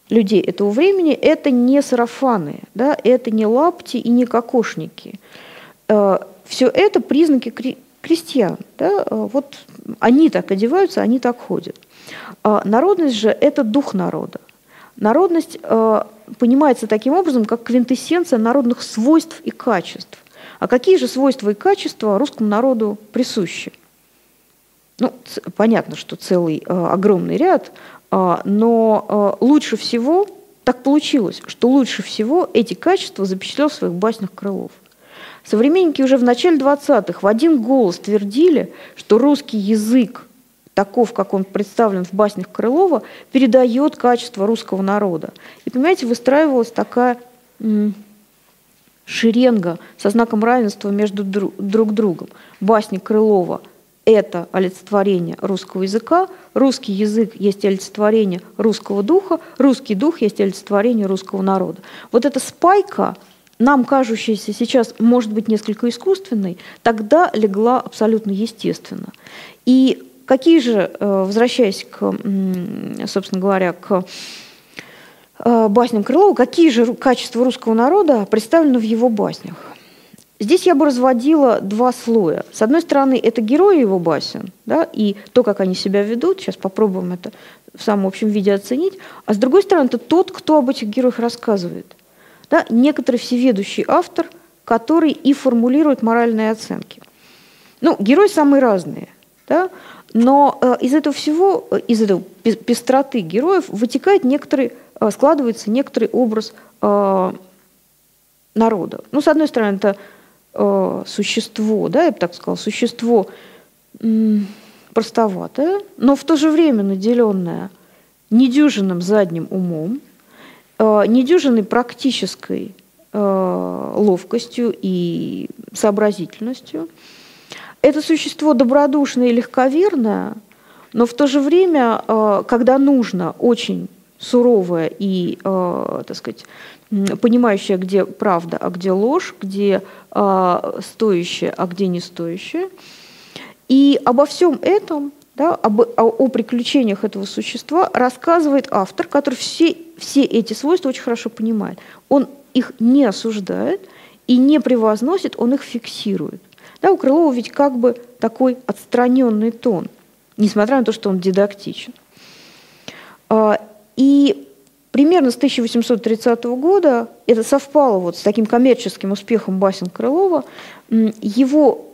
людей этого времени, это не сарафаны, да, это не лапти и не кокошники. Э, Все это признаки крестьян. Да? Э, вот они так одеваются, они так ходят. А народность же – это дух народа. Народность э, понимается таким образом, как квинтэссенция народных свойств и качеств. А какие же свойства и качества русскому народу присущи? Ну, понятно, что целый огромный ряд, а, но а, лучше всего, так получилось, что лучше всего эти качества запечатлел в своих баснях Крылов. Современники уже в начале 20-х в один голос твердили, что русский язык таков, как он представлен в баснях Крылова, передает качество русского народа. И, понимаете, выстраивалась такая шеренга со знаком равенства между друг, друг другом. Басни Крылова – это олицетворение русского языка, русский язык есть олицетворение русского духа, русский дух есть олицетворение русского народа. Вот эта спайка, нам кажущаяся сейчас, может быть, несколько искусственной, тогда легла абсолютно естественно. И какие же, э, возвращаясь к, собственно говоря, к Э, басням Крылова, какие же качества русского народа представлены в его баснях. Здесь я бы разводила два слоя. С одной стороны, это герои его басен, да, и то, как они себя ведут, сейчас попробуем это в самом общем виде оценить, а с другой стороны, это тот, кто об этих героях рассказывает. Да, некоторый всеведущий автор, который и формулирует моральные оценки. Ну, герои самые разные, да, но э, из этого всего, э, из этой пестроты героев вытекает некоторый Э, складывается некоторый образ народа. Ну, с одной стороны, это существо, да, я бы так сказала, существо простоватое, но в то же время наделенное недюжинным задним умом, недюжинной практической ловкостью и сообразительностью. Это существо добродушное и легковерное, но в то же время, когда нужно очень суровая и, э, так сказать, понимающая, где правда, а где ложь, где э, стоящее, а где не стоящее. И обо всем этом, да, об, о, о приключениях этого существа рассказывает автор, который все, все эти свойства очень хорошо понимает. Он их не осуждает и не превозносит, он их фиксирует. Да, у Крылова ведь как бы такой отстраненный тон, несмотря на то, что он дидактичен. А, и примерно с 1830 года, это совпало вот с таким коммерческим успехом басен Крылова, его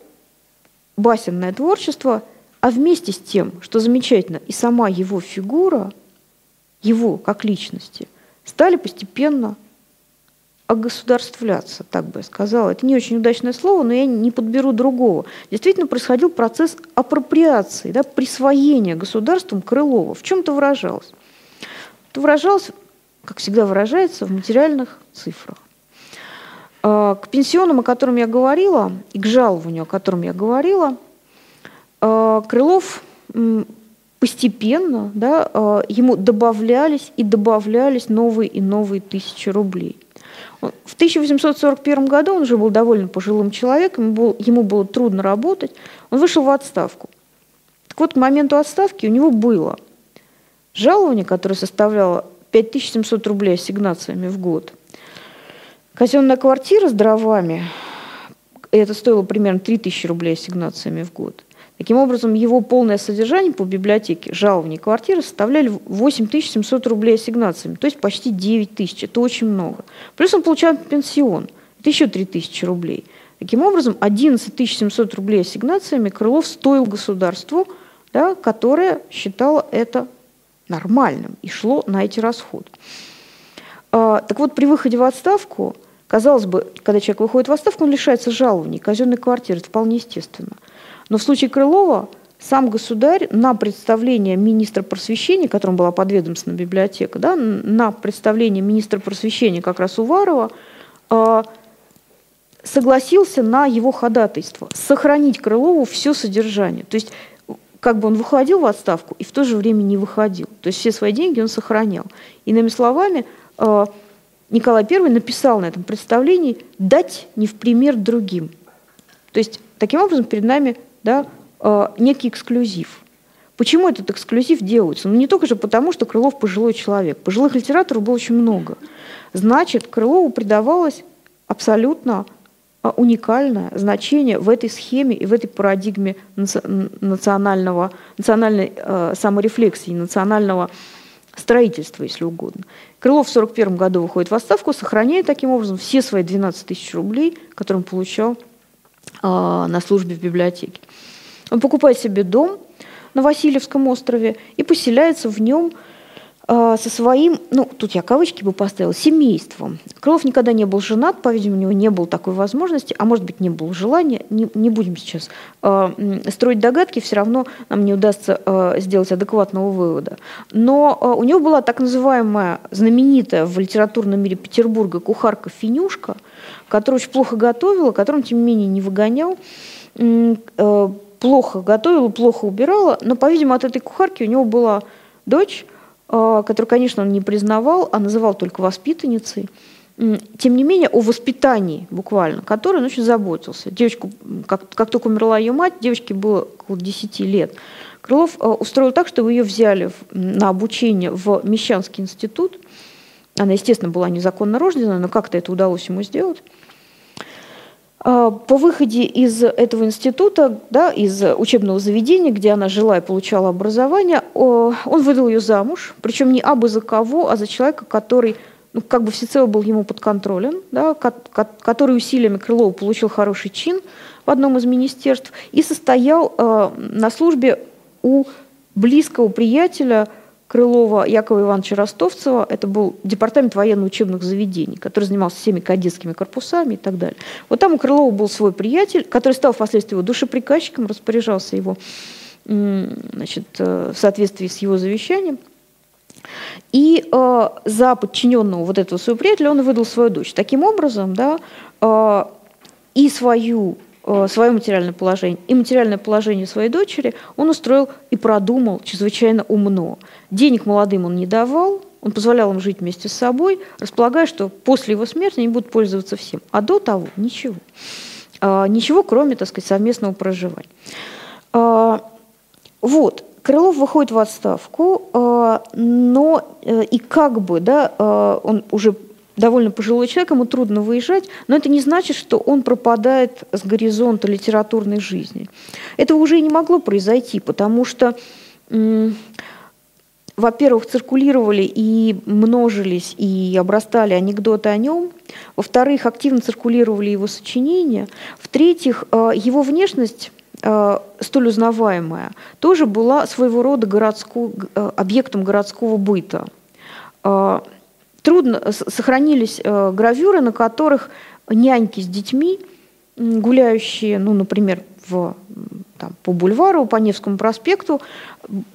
басенное творчество, а вместе с тем, что замечательно, и сама его фигура, его как личности, стали постепенно огосударствляться, так бы я сказала. Это не очень удачное слово, но я не подберу другого. Действительно происходил процесс апроприации, да, присвоения государством Крылова. В чем это выражалось? то выражалось, как всегда выражается, в материальных цифрах. А, к пенсионам, о котором я говорила, и к жалованию, о котором я говорила, а, Крылов постепенно, да, а, ему добавлялись и добавлялись новые и новые тысячи рублей. В 1841 году он уже был довольно пожилым человеком, ему было, ему было трудно работать, он вышел в отставку. Так вот, к моменту отставки у него было жалование, которое составляло 5700 рублей ассигнациями в год. Казенная квартира с дровами, это стоило примерно 3000 рублей ассигнациями в год. Таким образом, его полное содержание по библиотеке, жалование квартиры составляли 8700 рублей ассигнациями, то есть почти 9 тысяч. Это очень много. Плюс он получал пенсион, это еще 3000 рублей. Таким образом, 11 700 рублей ассигнациями Крылов стоил государству, да, которое считало это нормальным и шло на эти расходы. А, так вот, при выходе в отставку, казалось бы, когда человек выходит в отставку, он лишается жалований, казенной квартиры, это вполне естественно. Но в случае Крылова сам государь на представление министра просвещения, которому была подведомственна библиотека, да, на представление министра просвещения как раз Уварова, а, согласился на его ходатайство сохранить Крылову все содержание. То есть как бы он выходил в отставку и в то же время не выходил. То есть все свои деньги он сохранял. Иными словами, э, Николай I написал на этом представлении «дать не в пример другим». То есть таким образом перед нами да, э, некий эксклюзив. Почему этот эксклюзив делается? Ну не только же потому, что Крылов пожилой человек. Пожилых литераторов было очень много. Значит, Крылову придавалось абсолютно а, уникальное значение в этой схеме и в этой парадигме национального, национальной э, саморефлексии, национального строительства, если угодно. Крылов в 1941 году выходит в отставку, сохраняя таким образом все свои 12 тысяч рублей, которые он получал э, на службе в библиотеке. Он покупает себе дом на Васильевском острове и поселяется в нем со своим, ну, тут я кавычки бы поставила, семейством. Крылов никогда не был женат, по-видимому, у него не было такой возможности, а может быть, не было желания. Не, не будем сейчас э, строить догадки, все равно нам не удастся э, сделать адекватного вывода. Но э, у него была так называемая знаменитая в литературном мире Петербурга кухарка Финюшка, которая очень плохо готовила, которую тем не менее, не выгонял. Э, плохо готовила, плохо убирала, но, по-видимому, от этой кухарки у него была дочь, э, которую, конечно, он не признавал, а называл только воспитанницей. Тем не менее, о воспитании буквально, которой он очень заботился. Девочку, как, как только умерла ее мать, девочке было около 10 лет. Крылов э, устроил так, чтобы ее взяли на обучение в Мещанский институт. Она, естественно, была незаконно рождена, но как-то это удалось ему сделать. А, по выходе из этого института, да, из учебного заведения, где она жила и получала образование, он выдал ее замуж, причем не абы за кого, а за человека, который ну, как бы всецело был ему подконтролен, да, который усилиями Крылова получил хороший чин в одном из министерств и состоял э, на службе у близкого приятеля – Крылова Якова Ивановича Ростовцева. Это был департамент военно-учебных заведений, который занимался всеми кадетскими корпусами и так далее. Вот там у Крылова был свой приятель, который стал впоследствии его душеприказчиком, распоряжался его значит, э, в соответствии с его завещанием. И э, за подчиненного вот этого своего приятеля он выдал свою дочь. Таким образом, да, э, и свою свое материальное положение и материальное положение своей дочери он устроил и продумал чрезвычайно умно. Денег молодым он не давал, он позволял им жить вместе с собой, располагая, что после его смерти они будут пользоваться всем. А до того ничего. А, ничего, кроме, так сказать, совместного проживания. А, вот, Крылов выходит в отставку, а, но э, и как бы, да, он уже довольно пожилой человек, ему трудно выезжать, но это не значит, что он пропадает с горизонта литературной жизни. Это уже и не могло произойти, потому что, во-первых, циркулировали и множились, и обрастали анекдоты о нем, во-вторых, активно циркулировали его сочинения, в-третьих, э, его внешность э, столь узнаваемая, тоже была своего рода городско, э, объектом городского быта трудно сохранились э, гравюры, на которых няньки с детьми, гуляющие, ну, например, в, там, по бульвару, по Невскому проспекту,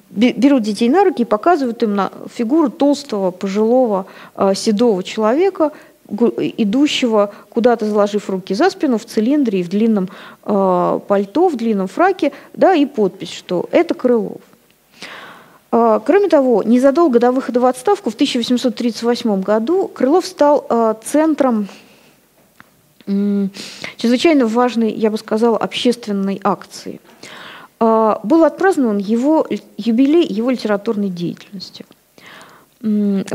берут детей на руки и показывают им на фигуру толстого, пожилого, э, седого человека, идущего куда-то, заложив руки за спину, в цилиндре и в длинном э, пальто, в длинном фраке, да, и подпись, что это Крылов. А, кроме того, незадолго до выхода в отставку в 1838 году Крылов стал а, центром чрезвычайно важной, я бы сказала, общественной акции. А, был отпразднован его юбилей его литературной деятельности –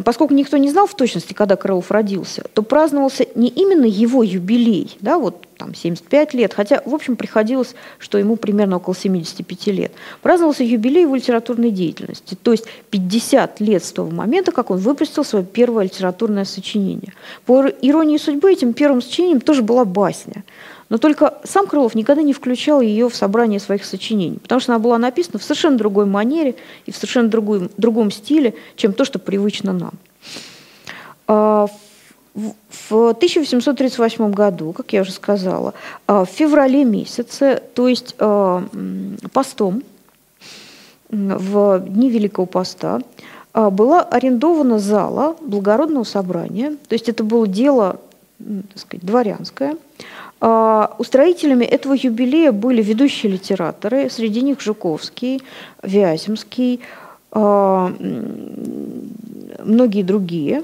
поскольку никто не знал в точности, когда Крылов родился, то праздновался не именно его юбилей, да, вот там 75 лет, хотя, в общем, приходилось, что ему примерно около 75 лет. Праздновался юбилей его литературной деятельности, то есть 50 лет с того момента, как он выпустил свое первое литературное сочинение. По иронии судьбы, этим первым сочинением тоже была басня – но только сам Крылов никогда не включал ее в собрание своих сочинений, потому что она была написана в совершенно другой манере и в совершенно другой, другом стиле, чем то, что привычно нам. А, в 1838 году, как я уже сказала, а, в феврале месяце, то есть а, постом, в дни Великого Поста, была арендована зала благородного собрания, то есть это было дело так сказать, дворянское, устроителями этого юбилея были ведущие литераторы, среди них Жуковский, Вяземский, а, многие другие.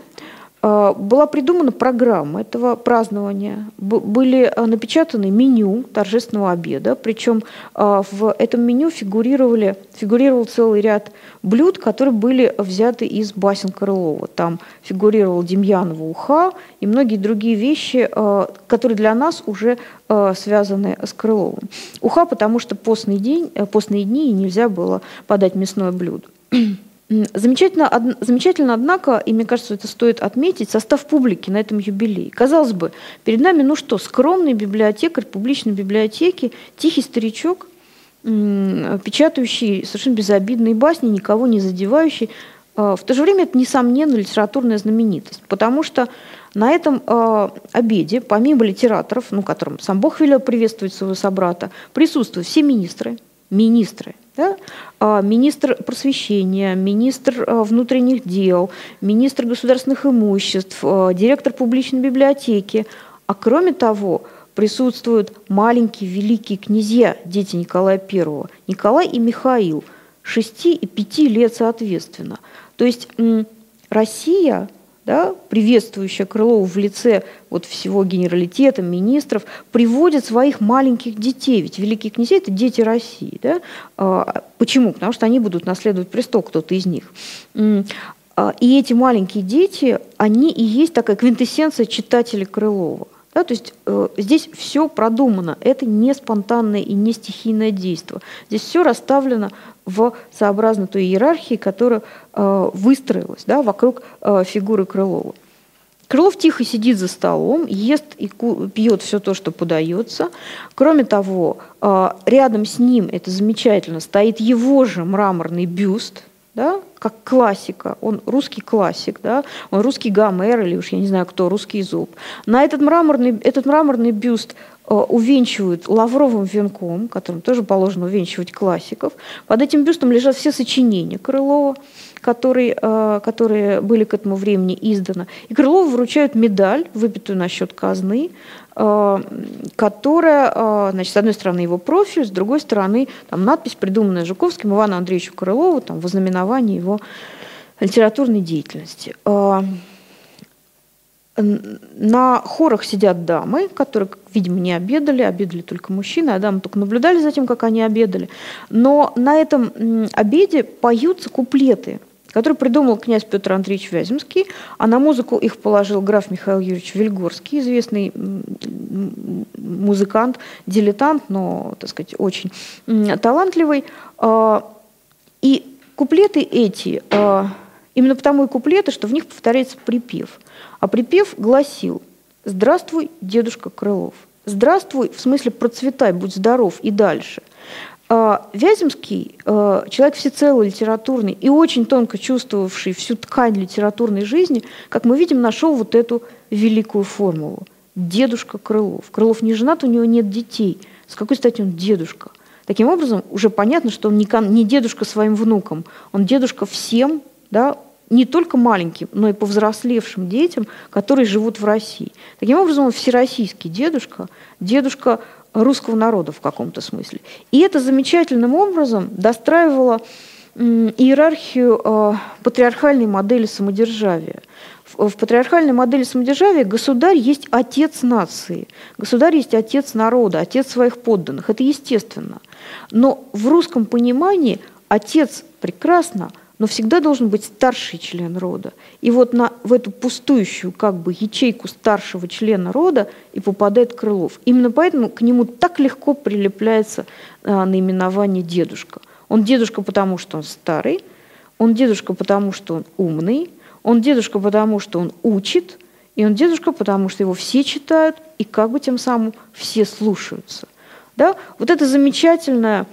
А, была придумана программа этого празднования, были напечатаны меню торжественного обеда, причем в этом меню фигурировали, фигурировал целый ряд блюд, которые были взяты из басен Крылова. Там фигурировал Демьянова уха и многие другие вещи, которые для нас уже связаны с Крыловым. Уха, потому что постный день, э, постные дни и нельзя было подать мясное блюдо. Замечательно, замечательно, однако, и мне кажется, это стоит отметить, состав публики на этом юбилее. Казалось бы, перед нами, ну что, скромный библиотекарь публичной библиотеки, тихий старичок, печатающий совершенно безобидные басни, никого не задевающий, в то же время это, несомненно, литературная знаменитость, потому что на этом э, обеде, помимо литераторов, ну, которым сам Бог велел приветствовать своего собрата, присутствуют все министры, министры, да? э, министр просвещения, министр э, внутренних дел, министр государственных имуществ, э, директор публичной библиотеки. А кроме того, присутствуют маленькие великие князья, дети Николая I, Николай и Михаил, шести и пяти лет соответственно. То есть Россия – да, приветствующая Крылову в лице вот всего генералитета, министров, приводит своих маленьких детей. Ведь великие князья – это дети России. Да? А, почему? Потому что они будут наследовать престол, кто-то из них. А, и эти маленькие дети, они и есть такая квинтэссенция читателей Крылова. Да, то есть э, здесь все продумано. Это не спонтанное и не стихийное действие. Здесь все расставлено в сообразно той иерархии, которая э, выстроилась да, вокруг э, фигуры Крылова. Крылов тихо сидит за столом, ест и пьет все то, что подается. Кроме того, э, рядом с ним, это замечательно, стоит его же мраморный бюст, да, как классика, он русский классик, да, он русский Гомер или уж я не знаю кто, русский зуб. На этот мраморный, этот мраморный бюст э, увенчивают лавровым венком, которым тоже положено увенчивать классиков. Под этим бюстом лежат все сочинения Крылова, которые, э, которые были к этому времени изданы. И Крылову вручают медаль, выпитую на счет казны, которая, э, значит, с одной стороны его профиль, с другой стороны там надпись, придуманная Жуковским Ивану Андреевичу Крылову, там, в ознаменовании его литературной деятельности. Э, на хорах сидят дамы, которые, видимо, не обедали, обедали только мужчины, а дамы только наблюдали за тем, как они обедали. Но на этом обеде поются куплеты – который придумал князь Петр Андреевич Вяземский, а на музыку их положил граф Михаил Юрьевич Вильгорский, известный музыкант, дилетант, но, так сказать, очень талантливый. А, и куплеты эти, а, именно потому и куплеты, что в них повторяется припев. А припев гласил «Здравствуй, дедушка Крылов». Здравствуй, в смысле процветай, будь здоров и дальше. А, Вяземский, а, человек всецело литературный и очень тонко чувствовавший всю ткань литературной жизни, как мы видим, нашел вот эту великую формулу. Дедушка Крылов. Крылов не женат, у него нет детей. С какой стати он дедушка? Таким образом, уже понятно, что он не дедушка своим внукам, он дедушка всем, да, не только маленьким, но и повзрослевшим детям, которые живут в России. Таким образом, он всероссийский дедушка, дедушка русского народа в каком-то смысле. И это замечательным образом достраивало иерархию э, патриархальной модели самодержавия. В, в патриархальной модели самодержавия государь есть отец нации, государь есть отец народа, отец своих подданных. Это естественно. Но в русском понимании отец прекрасно – но всегда должен быть старший член рода. И вот на, в эту пустующую как бы ячейку старшего члена рода и попадает Крылов. Именно поэтому к нему так легко прилепляется а, наименование дедушка. Он дедушка, потому что он старый, он дедушка, потому что он умный, он дедушка, потому что он учит, и он дедушка, потому что его все читают, и как бы тем самым все слушаются. Да? Вот это замечательное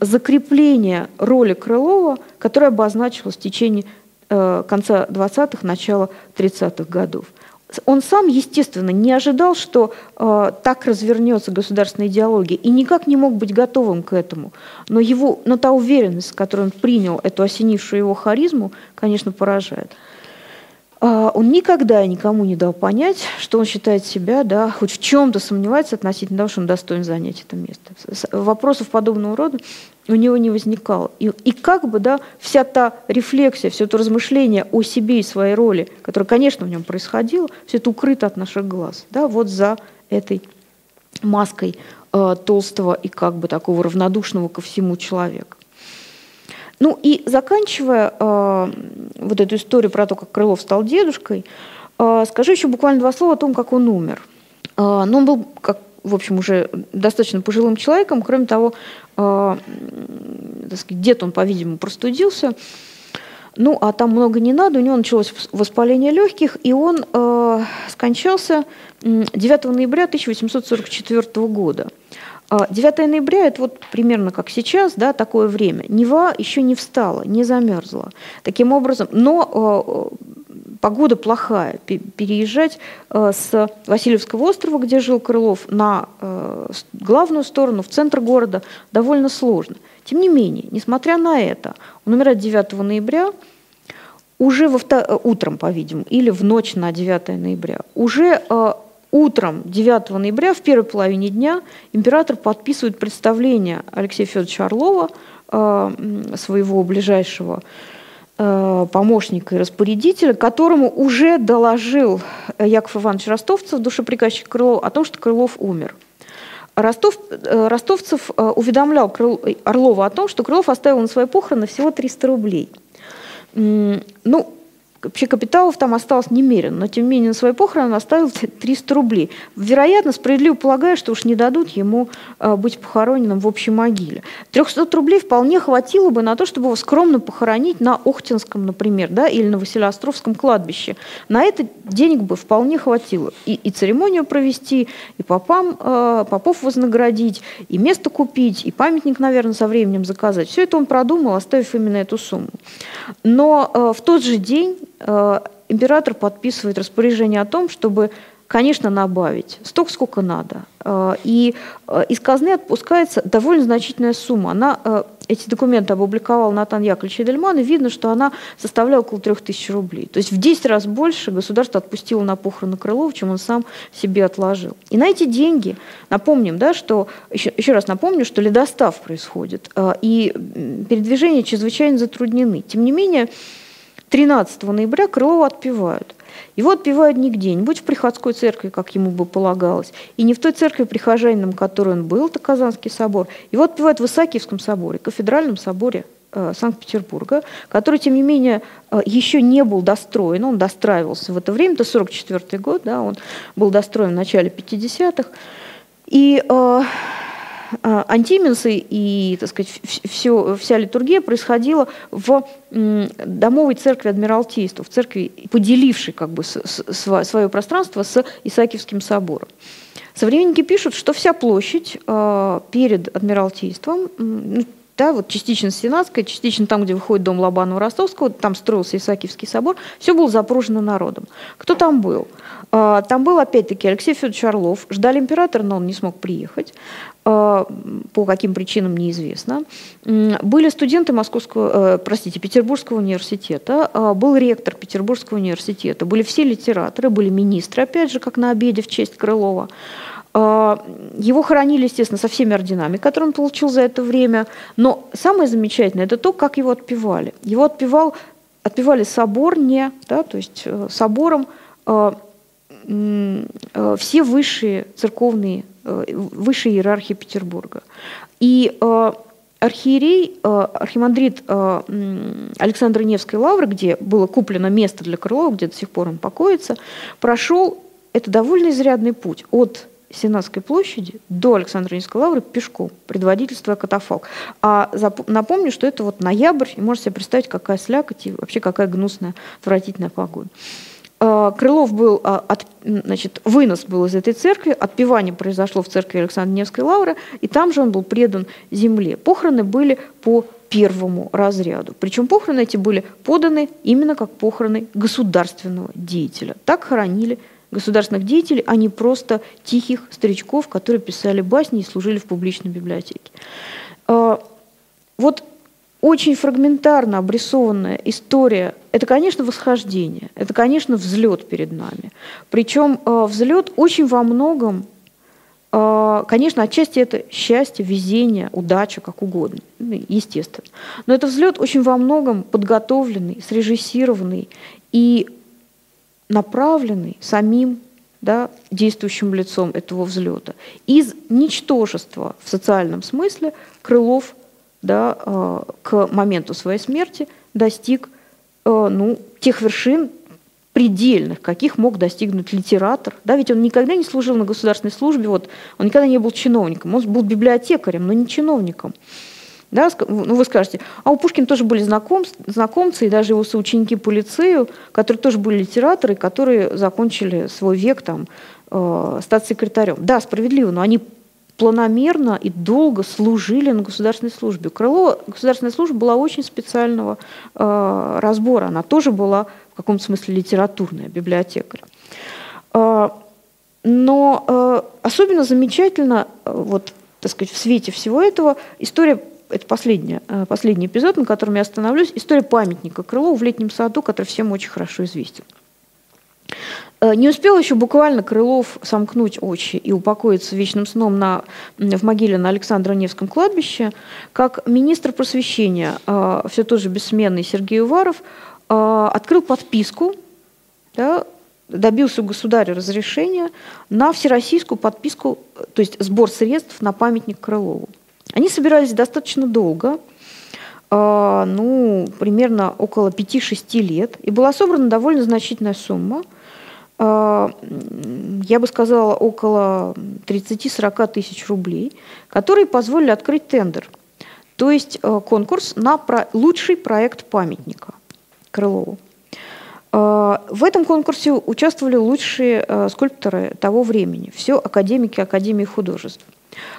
закрепление роли Крылова, которое обозначилось в течение э, конца 20-х, начала 30-х годов. Он сам, естественно, не ожидал, что э, так развернется государственная идеология, и никак не мог быть готовым к этому. Но, его, но та уверенность, с которой он принял эту осенившую его харизму, конечно, поражает. А, он никогда никому не дал понять, что он считает себя, да, хоть в чем-то сомневается относительно того, что он достоин занять это место. Вопросов подобного рода у него не возникало. И, и как бы да, вся та рефлексия, все это размышление о себе и своей роли, которое, конечно, в нем происходило, все это укрыто от наших глаз, да, вот за этой маской э, толстого и как бы такого равнодушного ко всему человека. Ну и заканчивая э, вот эту историю про то, как Крылов стал дедушкой, э, скажу еще буквально два слова о том, как он умер. Э, ну, он был, как, в общем, уже достаточно пожилым человеком. Кроме того, э, так сказать, дед он, по-видимому, простудился. Ну, а там много не надо, у него началось воспаление легких, и он э, скончался 9 ноября 1844 года. 9 ноября – это вот примерно как сейчас, да, такое время. Нева еще не встала, не замерзла. Таким образом, но погода плохая. Переезжать с Васильевского острова, где жил Крылов, на главную сторону, в центр города, довольно сложно. Тем не менее, несмотря на это, он умирает 9 ноября, уже во втор... утром, по-видимому, или в ночь на 9 ноября, уже Утром 9 ноября, в первой половине дня, император подписывает представление Алексея Федоровича Орлова, э, своего ближайшего э, помощника и распорядителя, которому уже доложил Яков Иванович Ростовцев, душеприказчик Крылова, о том, что Крылов умер. Ростов, э, Ростовцев уведомлял Орлова о том, что Крылов оставил на свои похороны всего 300 рублей. Ну, Вообще капиталов там осталось немерено, но тем не менее на свои похороны он оставил 300 рублей. Вероятно, справедливо полагаю, что уж не дадут ему э, быть похороненным в общей могиле. 300 рублей вполне хватило бы на то, чтобы его скромно похоронить на Охтинском, например, да, или на Василиостровском кладбище. На это денег бы вполне хватило. И, и церемонию провести, и попам, э, попов вознаградить, и место купить, и памятник, наверное, со временем заказать. Все это он продумал, оставив именно эту сумму. Но э, в тот же день император подписывает распоряжение о том, чтобы, конечно, набавить столько, сколько надо. Э, и э, из казны отпускается довольно значительная сумма. Она, эти документы опубликовал Натан Яковлевич Эдельман, и видно, что она составляла около 3000 рублей. То есть в 10 раз больше государство отпустило на похороны Крылова, чем он сам себе отложил. И на эти деньги, напомним, да, что, еще, еще раз напомню, что ледостав происходит, и передвижения чрезвычайно затруднены. Тем не менее, 13 ноября Крылова отпевают. Его отпевают не где-нибудь в приходской церкви, как ему бы полагалось, и не в той церкви прихожанином, которой он был, это Казанский собор. Его отпевают в Исаакиевском соборе, кафедральном соборе э, Санкт-Петербурга, который, тем не менее, э, еще не был достроен, он достраивался в это время, это 44 год, да, он был достроен в начале 50-х. И э, антименсы и, так сказать, все, вся литургия происходила в домовой церкви Адмиралтейства, в церкви, поделившей как бы свое пространство с Исаакиевским собором. Современники пишут, что вся площадь а, перед Адмиралтейством, ну, да, вот частично Сенатская, частично там, где выходит дом Лобанова-Ростовского, там строился Исаакиевский собор, все было запружено народом. Кто там был? А, там был, опять-таки, Алексей Федорович Орлов. Ждали императора, но он не смог приехать. А, по каким причинам неизвестно. Были студенты Московского, э, простите, Петербургского университета, а, был ректор Петербургского университета, были все литераторы, были министры, опять же, как на обеде в честь Крылова. Его хоронили, естественно, со всеми орденами, которые он получил за это время. Но самое замечательное – это то, как его отпевали. Его отпевал, отпевали соборне, да, то есть э, собором Э, все высшие церковные, э, высшие иерархии Петербурга. И архиерей, архимандрит Александра Невской лавры, где было куплено место для Крылова, где до сих пор он покоится, прошел это довольно изрядный путь от Сенатской площади до Александра Невской лавры пешком, предводительство катафалк. А напомню, что это вот ноябрь, и можете себе представить, какая слякоть и вообще какая гнусная, отвратительная погода. А, Крылов был, а, от, значит, вынос был из этой церкви, отпевание произошло в церкви Александра Невской лавры, и там же он был предан земле. Похороны были по первому разряду. Причем похороны эти были поданы именно как похороны государственного деятеля. Так хоронили государственных деятелей, а не просто тихих старичков, которые писали басни и служили в публичной библиотеке. А, вот очень фрагментарно обрисованная история. Это, конечно, восхождение, это, конечно, взлет перед нами. Причем э, взлет очень во многом, э, конечно, отчасти это счастье, везение, удача, как угодно, ну, естественно. Но это взлет очень во многом подготовленный, срежиссированный и направленный самим да, действующим лицом этого взлета. Из ничтожества в социальном смысле Крылов да, э, к моменту своей смерти достиг э, ну, тех вершин предельных, каких мог достигнуть литератор. Да, ведь он никогда не служил на государственной службе, вот, он никогда не был чиновником, он был библиотекарем, но не чиновником. Да, ну, вы скажете, а у Пушкина тоже были знаком, знакомцы, и даже его соученики по лицею, которые тоже были литераторы, которые закончили свой век там, э, стать секретарем. Да, справедливо, но они планомерно и долго служили на государственной службе. Крылова государственная служба была очень специального э, разбора. Она тоже была в каком-то смысле литературная библиотекарь. Э, но э, особенно замечательно, э, вот, так сказать, в свете всего этого, история это последний, э, последний эпизод, на котором я остановлюсь, история памятника Крылову в летнем саду, который всем очень хорошо известен. Э, не успел еще буквально Крылов сомкнуть очи и упокоиться вечным сном на, в могиле на Александро-Невском кладбище, как министр просвещения, э, все тот же бессменный Сергей Уваров, открыл подписку, да, добился государя разрешения на всероссийскую подписку, то есть сбор средств на памятник Крылову. Они собирались достаточно долго, а, ну, примерно около 5-6 лет, и была собрана довольно значительная сумма. А, я бы сказала, около 30-40 тысяч рублей, которые позволили открыть тендер, то есть а, конкурс на лучший проект памятника Крылову. В этом конкурсе участвовали лучшие скульпторы того времени, все академики Академии художеств.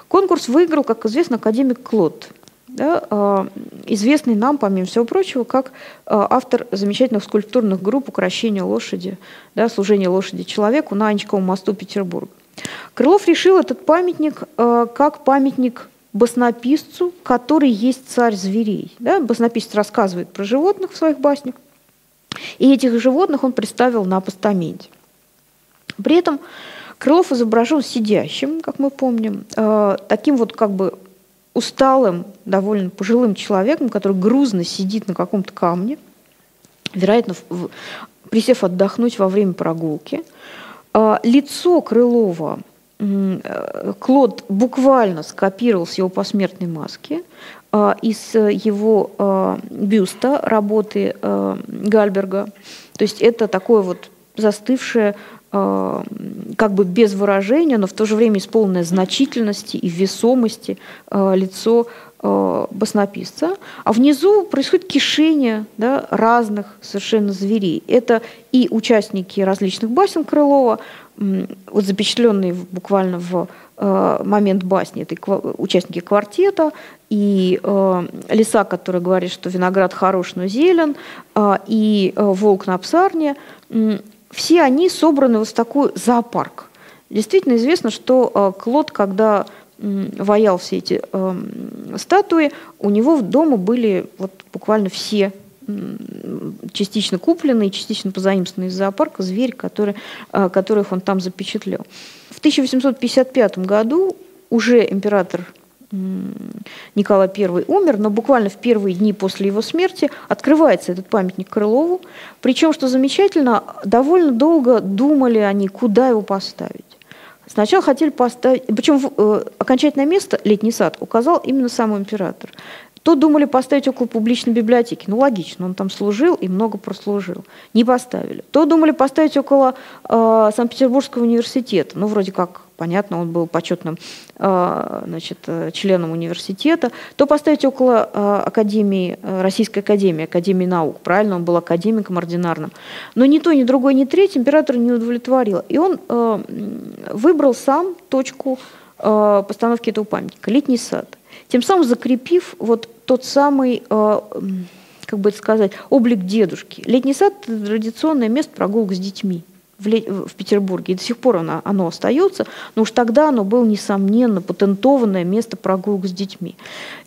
Конкурс выиграл, как известно, академик Клод, да, а, известный нам, помимо всего прочего, как а, автор замечательных скульптурных групп «Укращение лошади», да, «Служение лошади человеку» на Анечковом мосту Петербурга. Крылов решил этот памятник а, как памятник баснописцу, который есть царь зверей. Да? Баснописец рассказывает про животных в своих баснях, и этих животных он представил на постаменте. При этом Крылов изображен сидящим, как мы помним, э, таким вот как бы усталым, довольно пожилым человеком, который грузно сидит на каком-то камне, вероятно, присев отдохнуть во время прогулки. Э, лицо Крылова э, Клод буквально скопировал с его посмертной маски из его бюста работы Гальберга. То есть это такое вот застывшее Э, как бы без выражения, но в то же время исполненное значительности и весомости э, лицо э, баснописца. А внизу происходит кишение да, разных совершенно зверей. Это и участники различных басен Крылова, вот запечатленные буквально в момент басни, это участники квартета, и э, лиса, который говорит, что виноград хорош, но зелен, э, и э, волк на псарне все они собраны вот в такой зоопарк. Действительно известно, что э, Клод, когда ваял все эти э, статуи, у него в дома были вот буквально все частично купленные, частично позаимствованные из зоопарка зверь, который, э, которых он там запечатлел. В 1855 году уже император Николай I умер, но буквально в первые дни после его смерти открывается этот памятник Крылову. Причем, что замечательно, довольно долго думали они, куда его поставить. Сначала хотели поставить, причем э, окончательное место, летний сад, указал именно сам император. То думали поставить около публичной библиотеки. Ну, логично, он там служил и много прослужил. Не поставили. То думали поставить около э, Санкт-Петербургского университета. Ну, вроде как, понятно, он был почетным э, значит, э, членом университета. То поставить около э, Академии, Российской Академии, Академии наук. Правильно, он был академиком ординарным. Но ни то, ни другой, ни третий император не удовлетворил. И он выбрал сам точку постановки этого памятника – летний сад. Тем самым закрепив вот тот самый, как бы это сказать, облик дедушки. Летний сад – традиционное место прогулок с детьми в, в Петербурге. И до сих пор оно, оно остается, но уж тогда оно было, несомненно, патентованное место прогулок с детьми.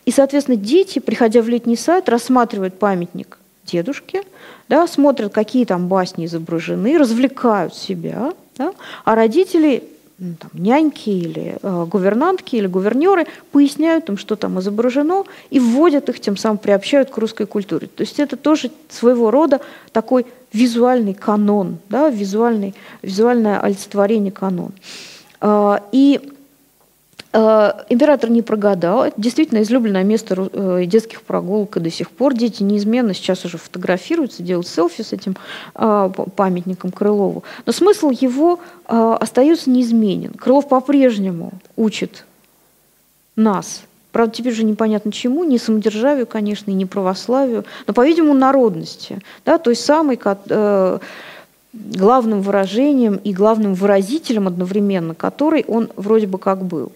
И, соответственно, дети, приходя в летний сад, рассматривают памятник дедушке, да, смотрят, какие там басни изображены, развлекают себя, да, а родители ну, там, няньки или э, гувернантки или гувернеры поясняют им, что там изображено, и вводят их, тем самым приобщают к русской культуре. То есть это тоже своего рода такой визуальный канон, да, визуальный, визуальное олицетворение канон. Э, и Э, император не прогадал. Это действительно излюбленное место э, детских прогулок и до сих пор. Дети неизменно сейчас уже фотографируются, делают селфи с этим э, памятником Крылову. Но смысл его остается неизменен. Крылов по-прежнему учит нас Правда, теперь же непонятно чему, не самодержавию, конечно, и не православию, но, по-видимому, народности, да, той самой, э, главным выражением и главным выразителем одновременно, который он вроде бы как был.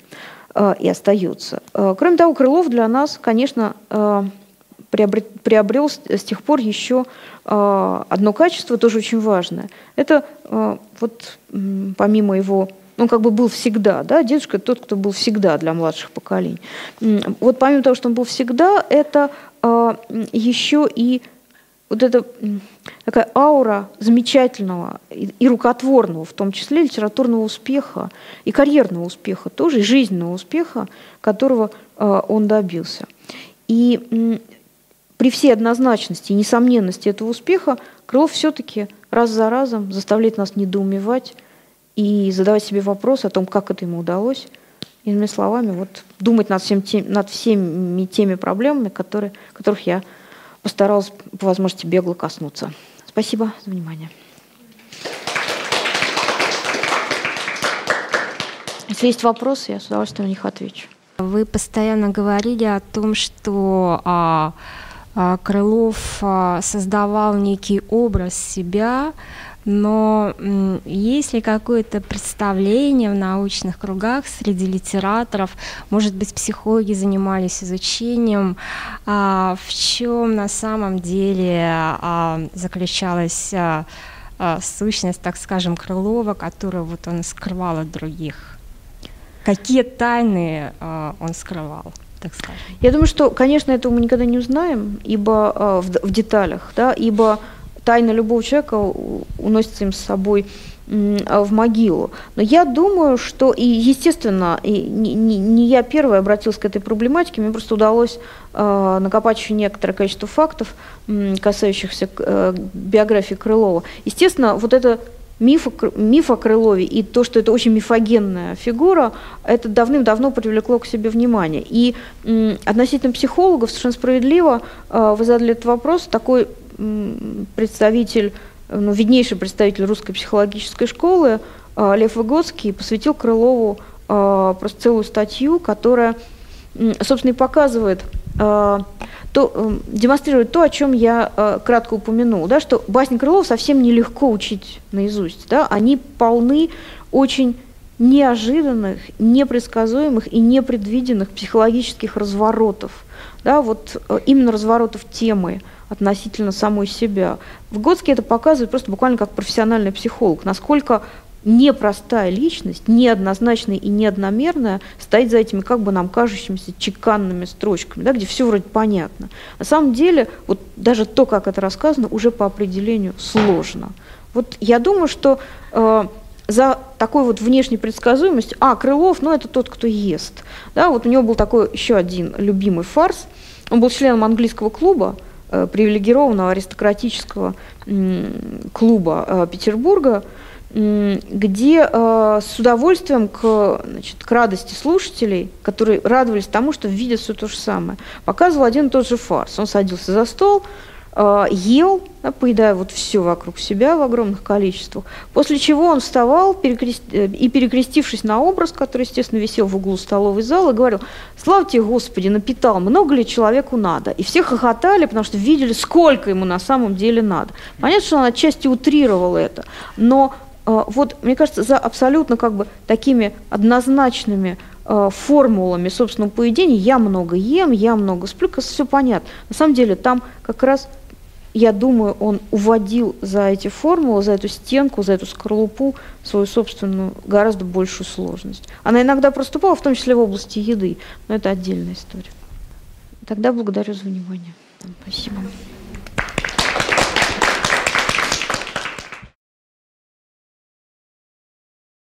и остается. Кроме того, Крылов для нас, конечно, приобрел с тех пор еще одно качество, тоже очень важное. Это вот помимо его он как бы был всегда, да, дедушка тот, кто был всегда для младших поколений. Вот помимо того, что он был всегда, это э, еще и вот эта такая аура замечательного и, и рукотворного, в том числе литературного успеха, и карьерного успеха тоже, и жизненного успеха, которого э, он добился. И э, при всей однозначности и несомненности этого успеха Крылов все-таки раз за разом заставляет нас недоумевать и задавать себе вопрос о том, как это ему удалось. Иными словами, вот думать над, всем тем, над всеми теми проблемами, которые, которых я постаралась по возможности бегло коснуться. Спасибо за внимание. Если есть вопросы, я с удовольствием на них отвечу. Вы постоянно говорили о том, что а, а, Крылов а, создавал некий образ себя, но есть ли какое-то представление в научных кругах среди литераторов, может быть, психологи занимались изучением, а, в чем на самом деле а, заключалась а, сущность, так скажем, Крылова, которую вот он скрывал от других? Какие тайны он скрывал? так скажем? Я думаю, что, конечно, этого мы никогда не узнаем, ибо в, в деталях, да, ибо тайна любого человека уносится им с собой в могилу. Но я думаю, что, и естественно, и не, не, не я первая обратилась к этой проблематике, мне просто удалось э, накопать еще некоторое количество фактов, э, касающихся э, биографии Крылова. Естественно, вот это миф, миф о Крылове и то, что это очень мифогенная фигура, это давным-давно привлекло к себе внимание. И относительно психологов совершенно справедливо э, вы задали этот вопрос, такой представитель, ну, виднейший представитель русской психологической школы а, Лев Выгодский посвятил Крылову а, просто целую статью, которая, собственно, и показывает, а, то, демонстрирует то, о чем я кратко упомянул, да, что басни Крылова совсем нелегко учить наизусть. Да, они полны очень неожиданных, непредсказуемых и непредвиденных психологических разворотов. Да, вот э, именно разворотов темы, относительно самой себя. Выгодский это показывает просто буквально как профессиональный психолог, насколько непростая личность, неоднозначная и неодномерная, стоит за этими как бы нам кажущимися чеканными строчками, да, где все вроде понятно. На самом деле, вот даже то, как это рассказано, уже по определению сложно. Вот я думаю, что э, за такой вот внешней предсказуемость, а, Крылов, ну это тот, кто ест. Да, вот у него был такой еще один любимый фарс. Он был членом английского клуба, Э, привилегированного аристократического клуба э, Петербурга, где э, с удовольствием к, значит, к радости слушателей, которые радовались тому, что видят все то же самое, показывал один и тот же фарс. Он садился за стол, э, ел, да, поедая вот все вокруг себя в огромных количествах, после чего он вставал перекрест... Э, и, перекрестившись на образ, который, естественно, висел в углу столовой зала, говорил, славьте Господи, напитал, много ли человеку надо? И все хохотали, потому что видели, сколько ему на самом деле надо. Понятно, что он отчасти утрировал это, но э, вот, мне кажется, за абсолютно как бы такими однозначными э, формулами собственного поведения «я много ем», «я много сплю», все понятно. На самом деле там как раз я думаю, он уводил за эти формулы, за эту стенку, за эту скорлупу свою собственную гораздо большую сложность. Она иногда проступала, в том числе в области еды, но это отдельная история. Тогда благодарю за внимание. Спасибо.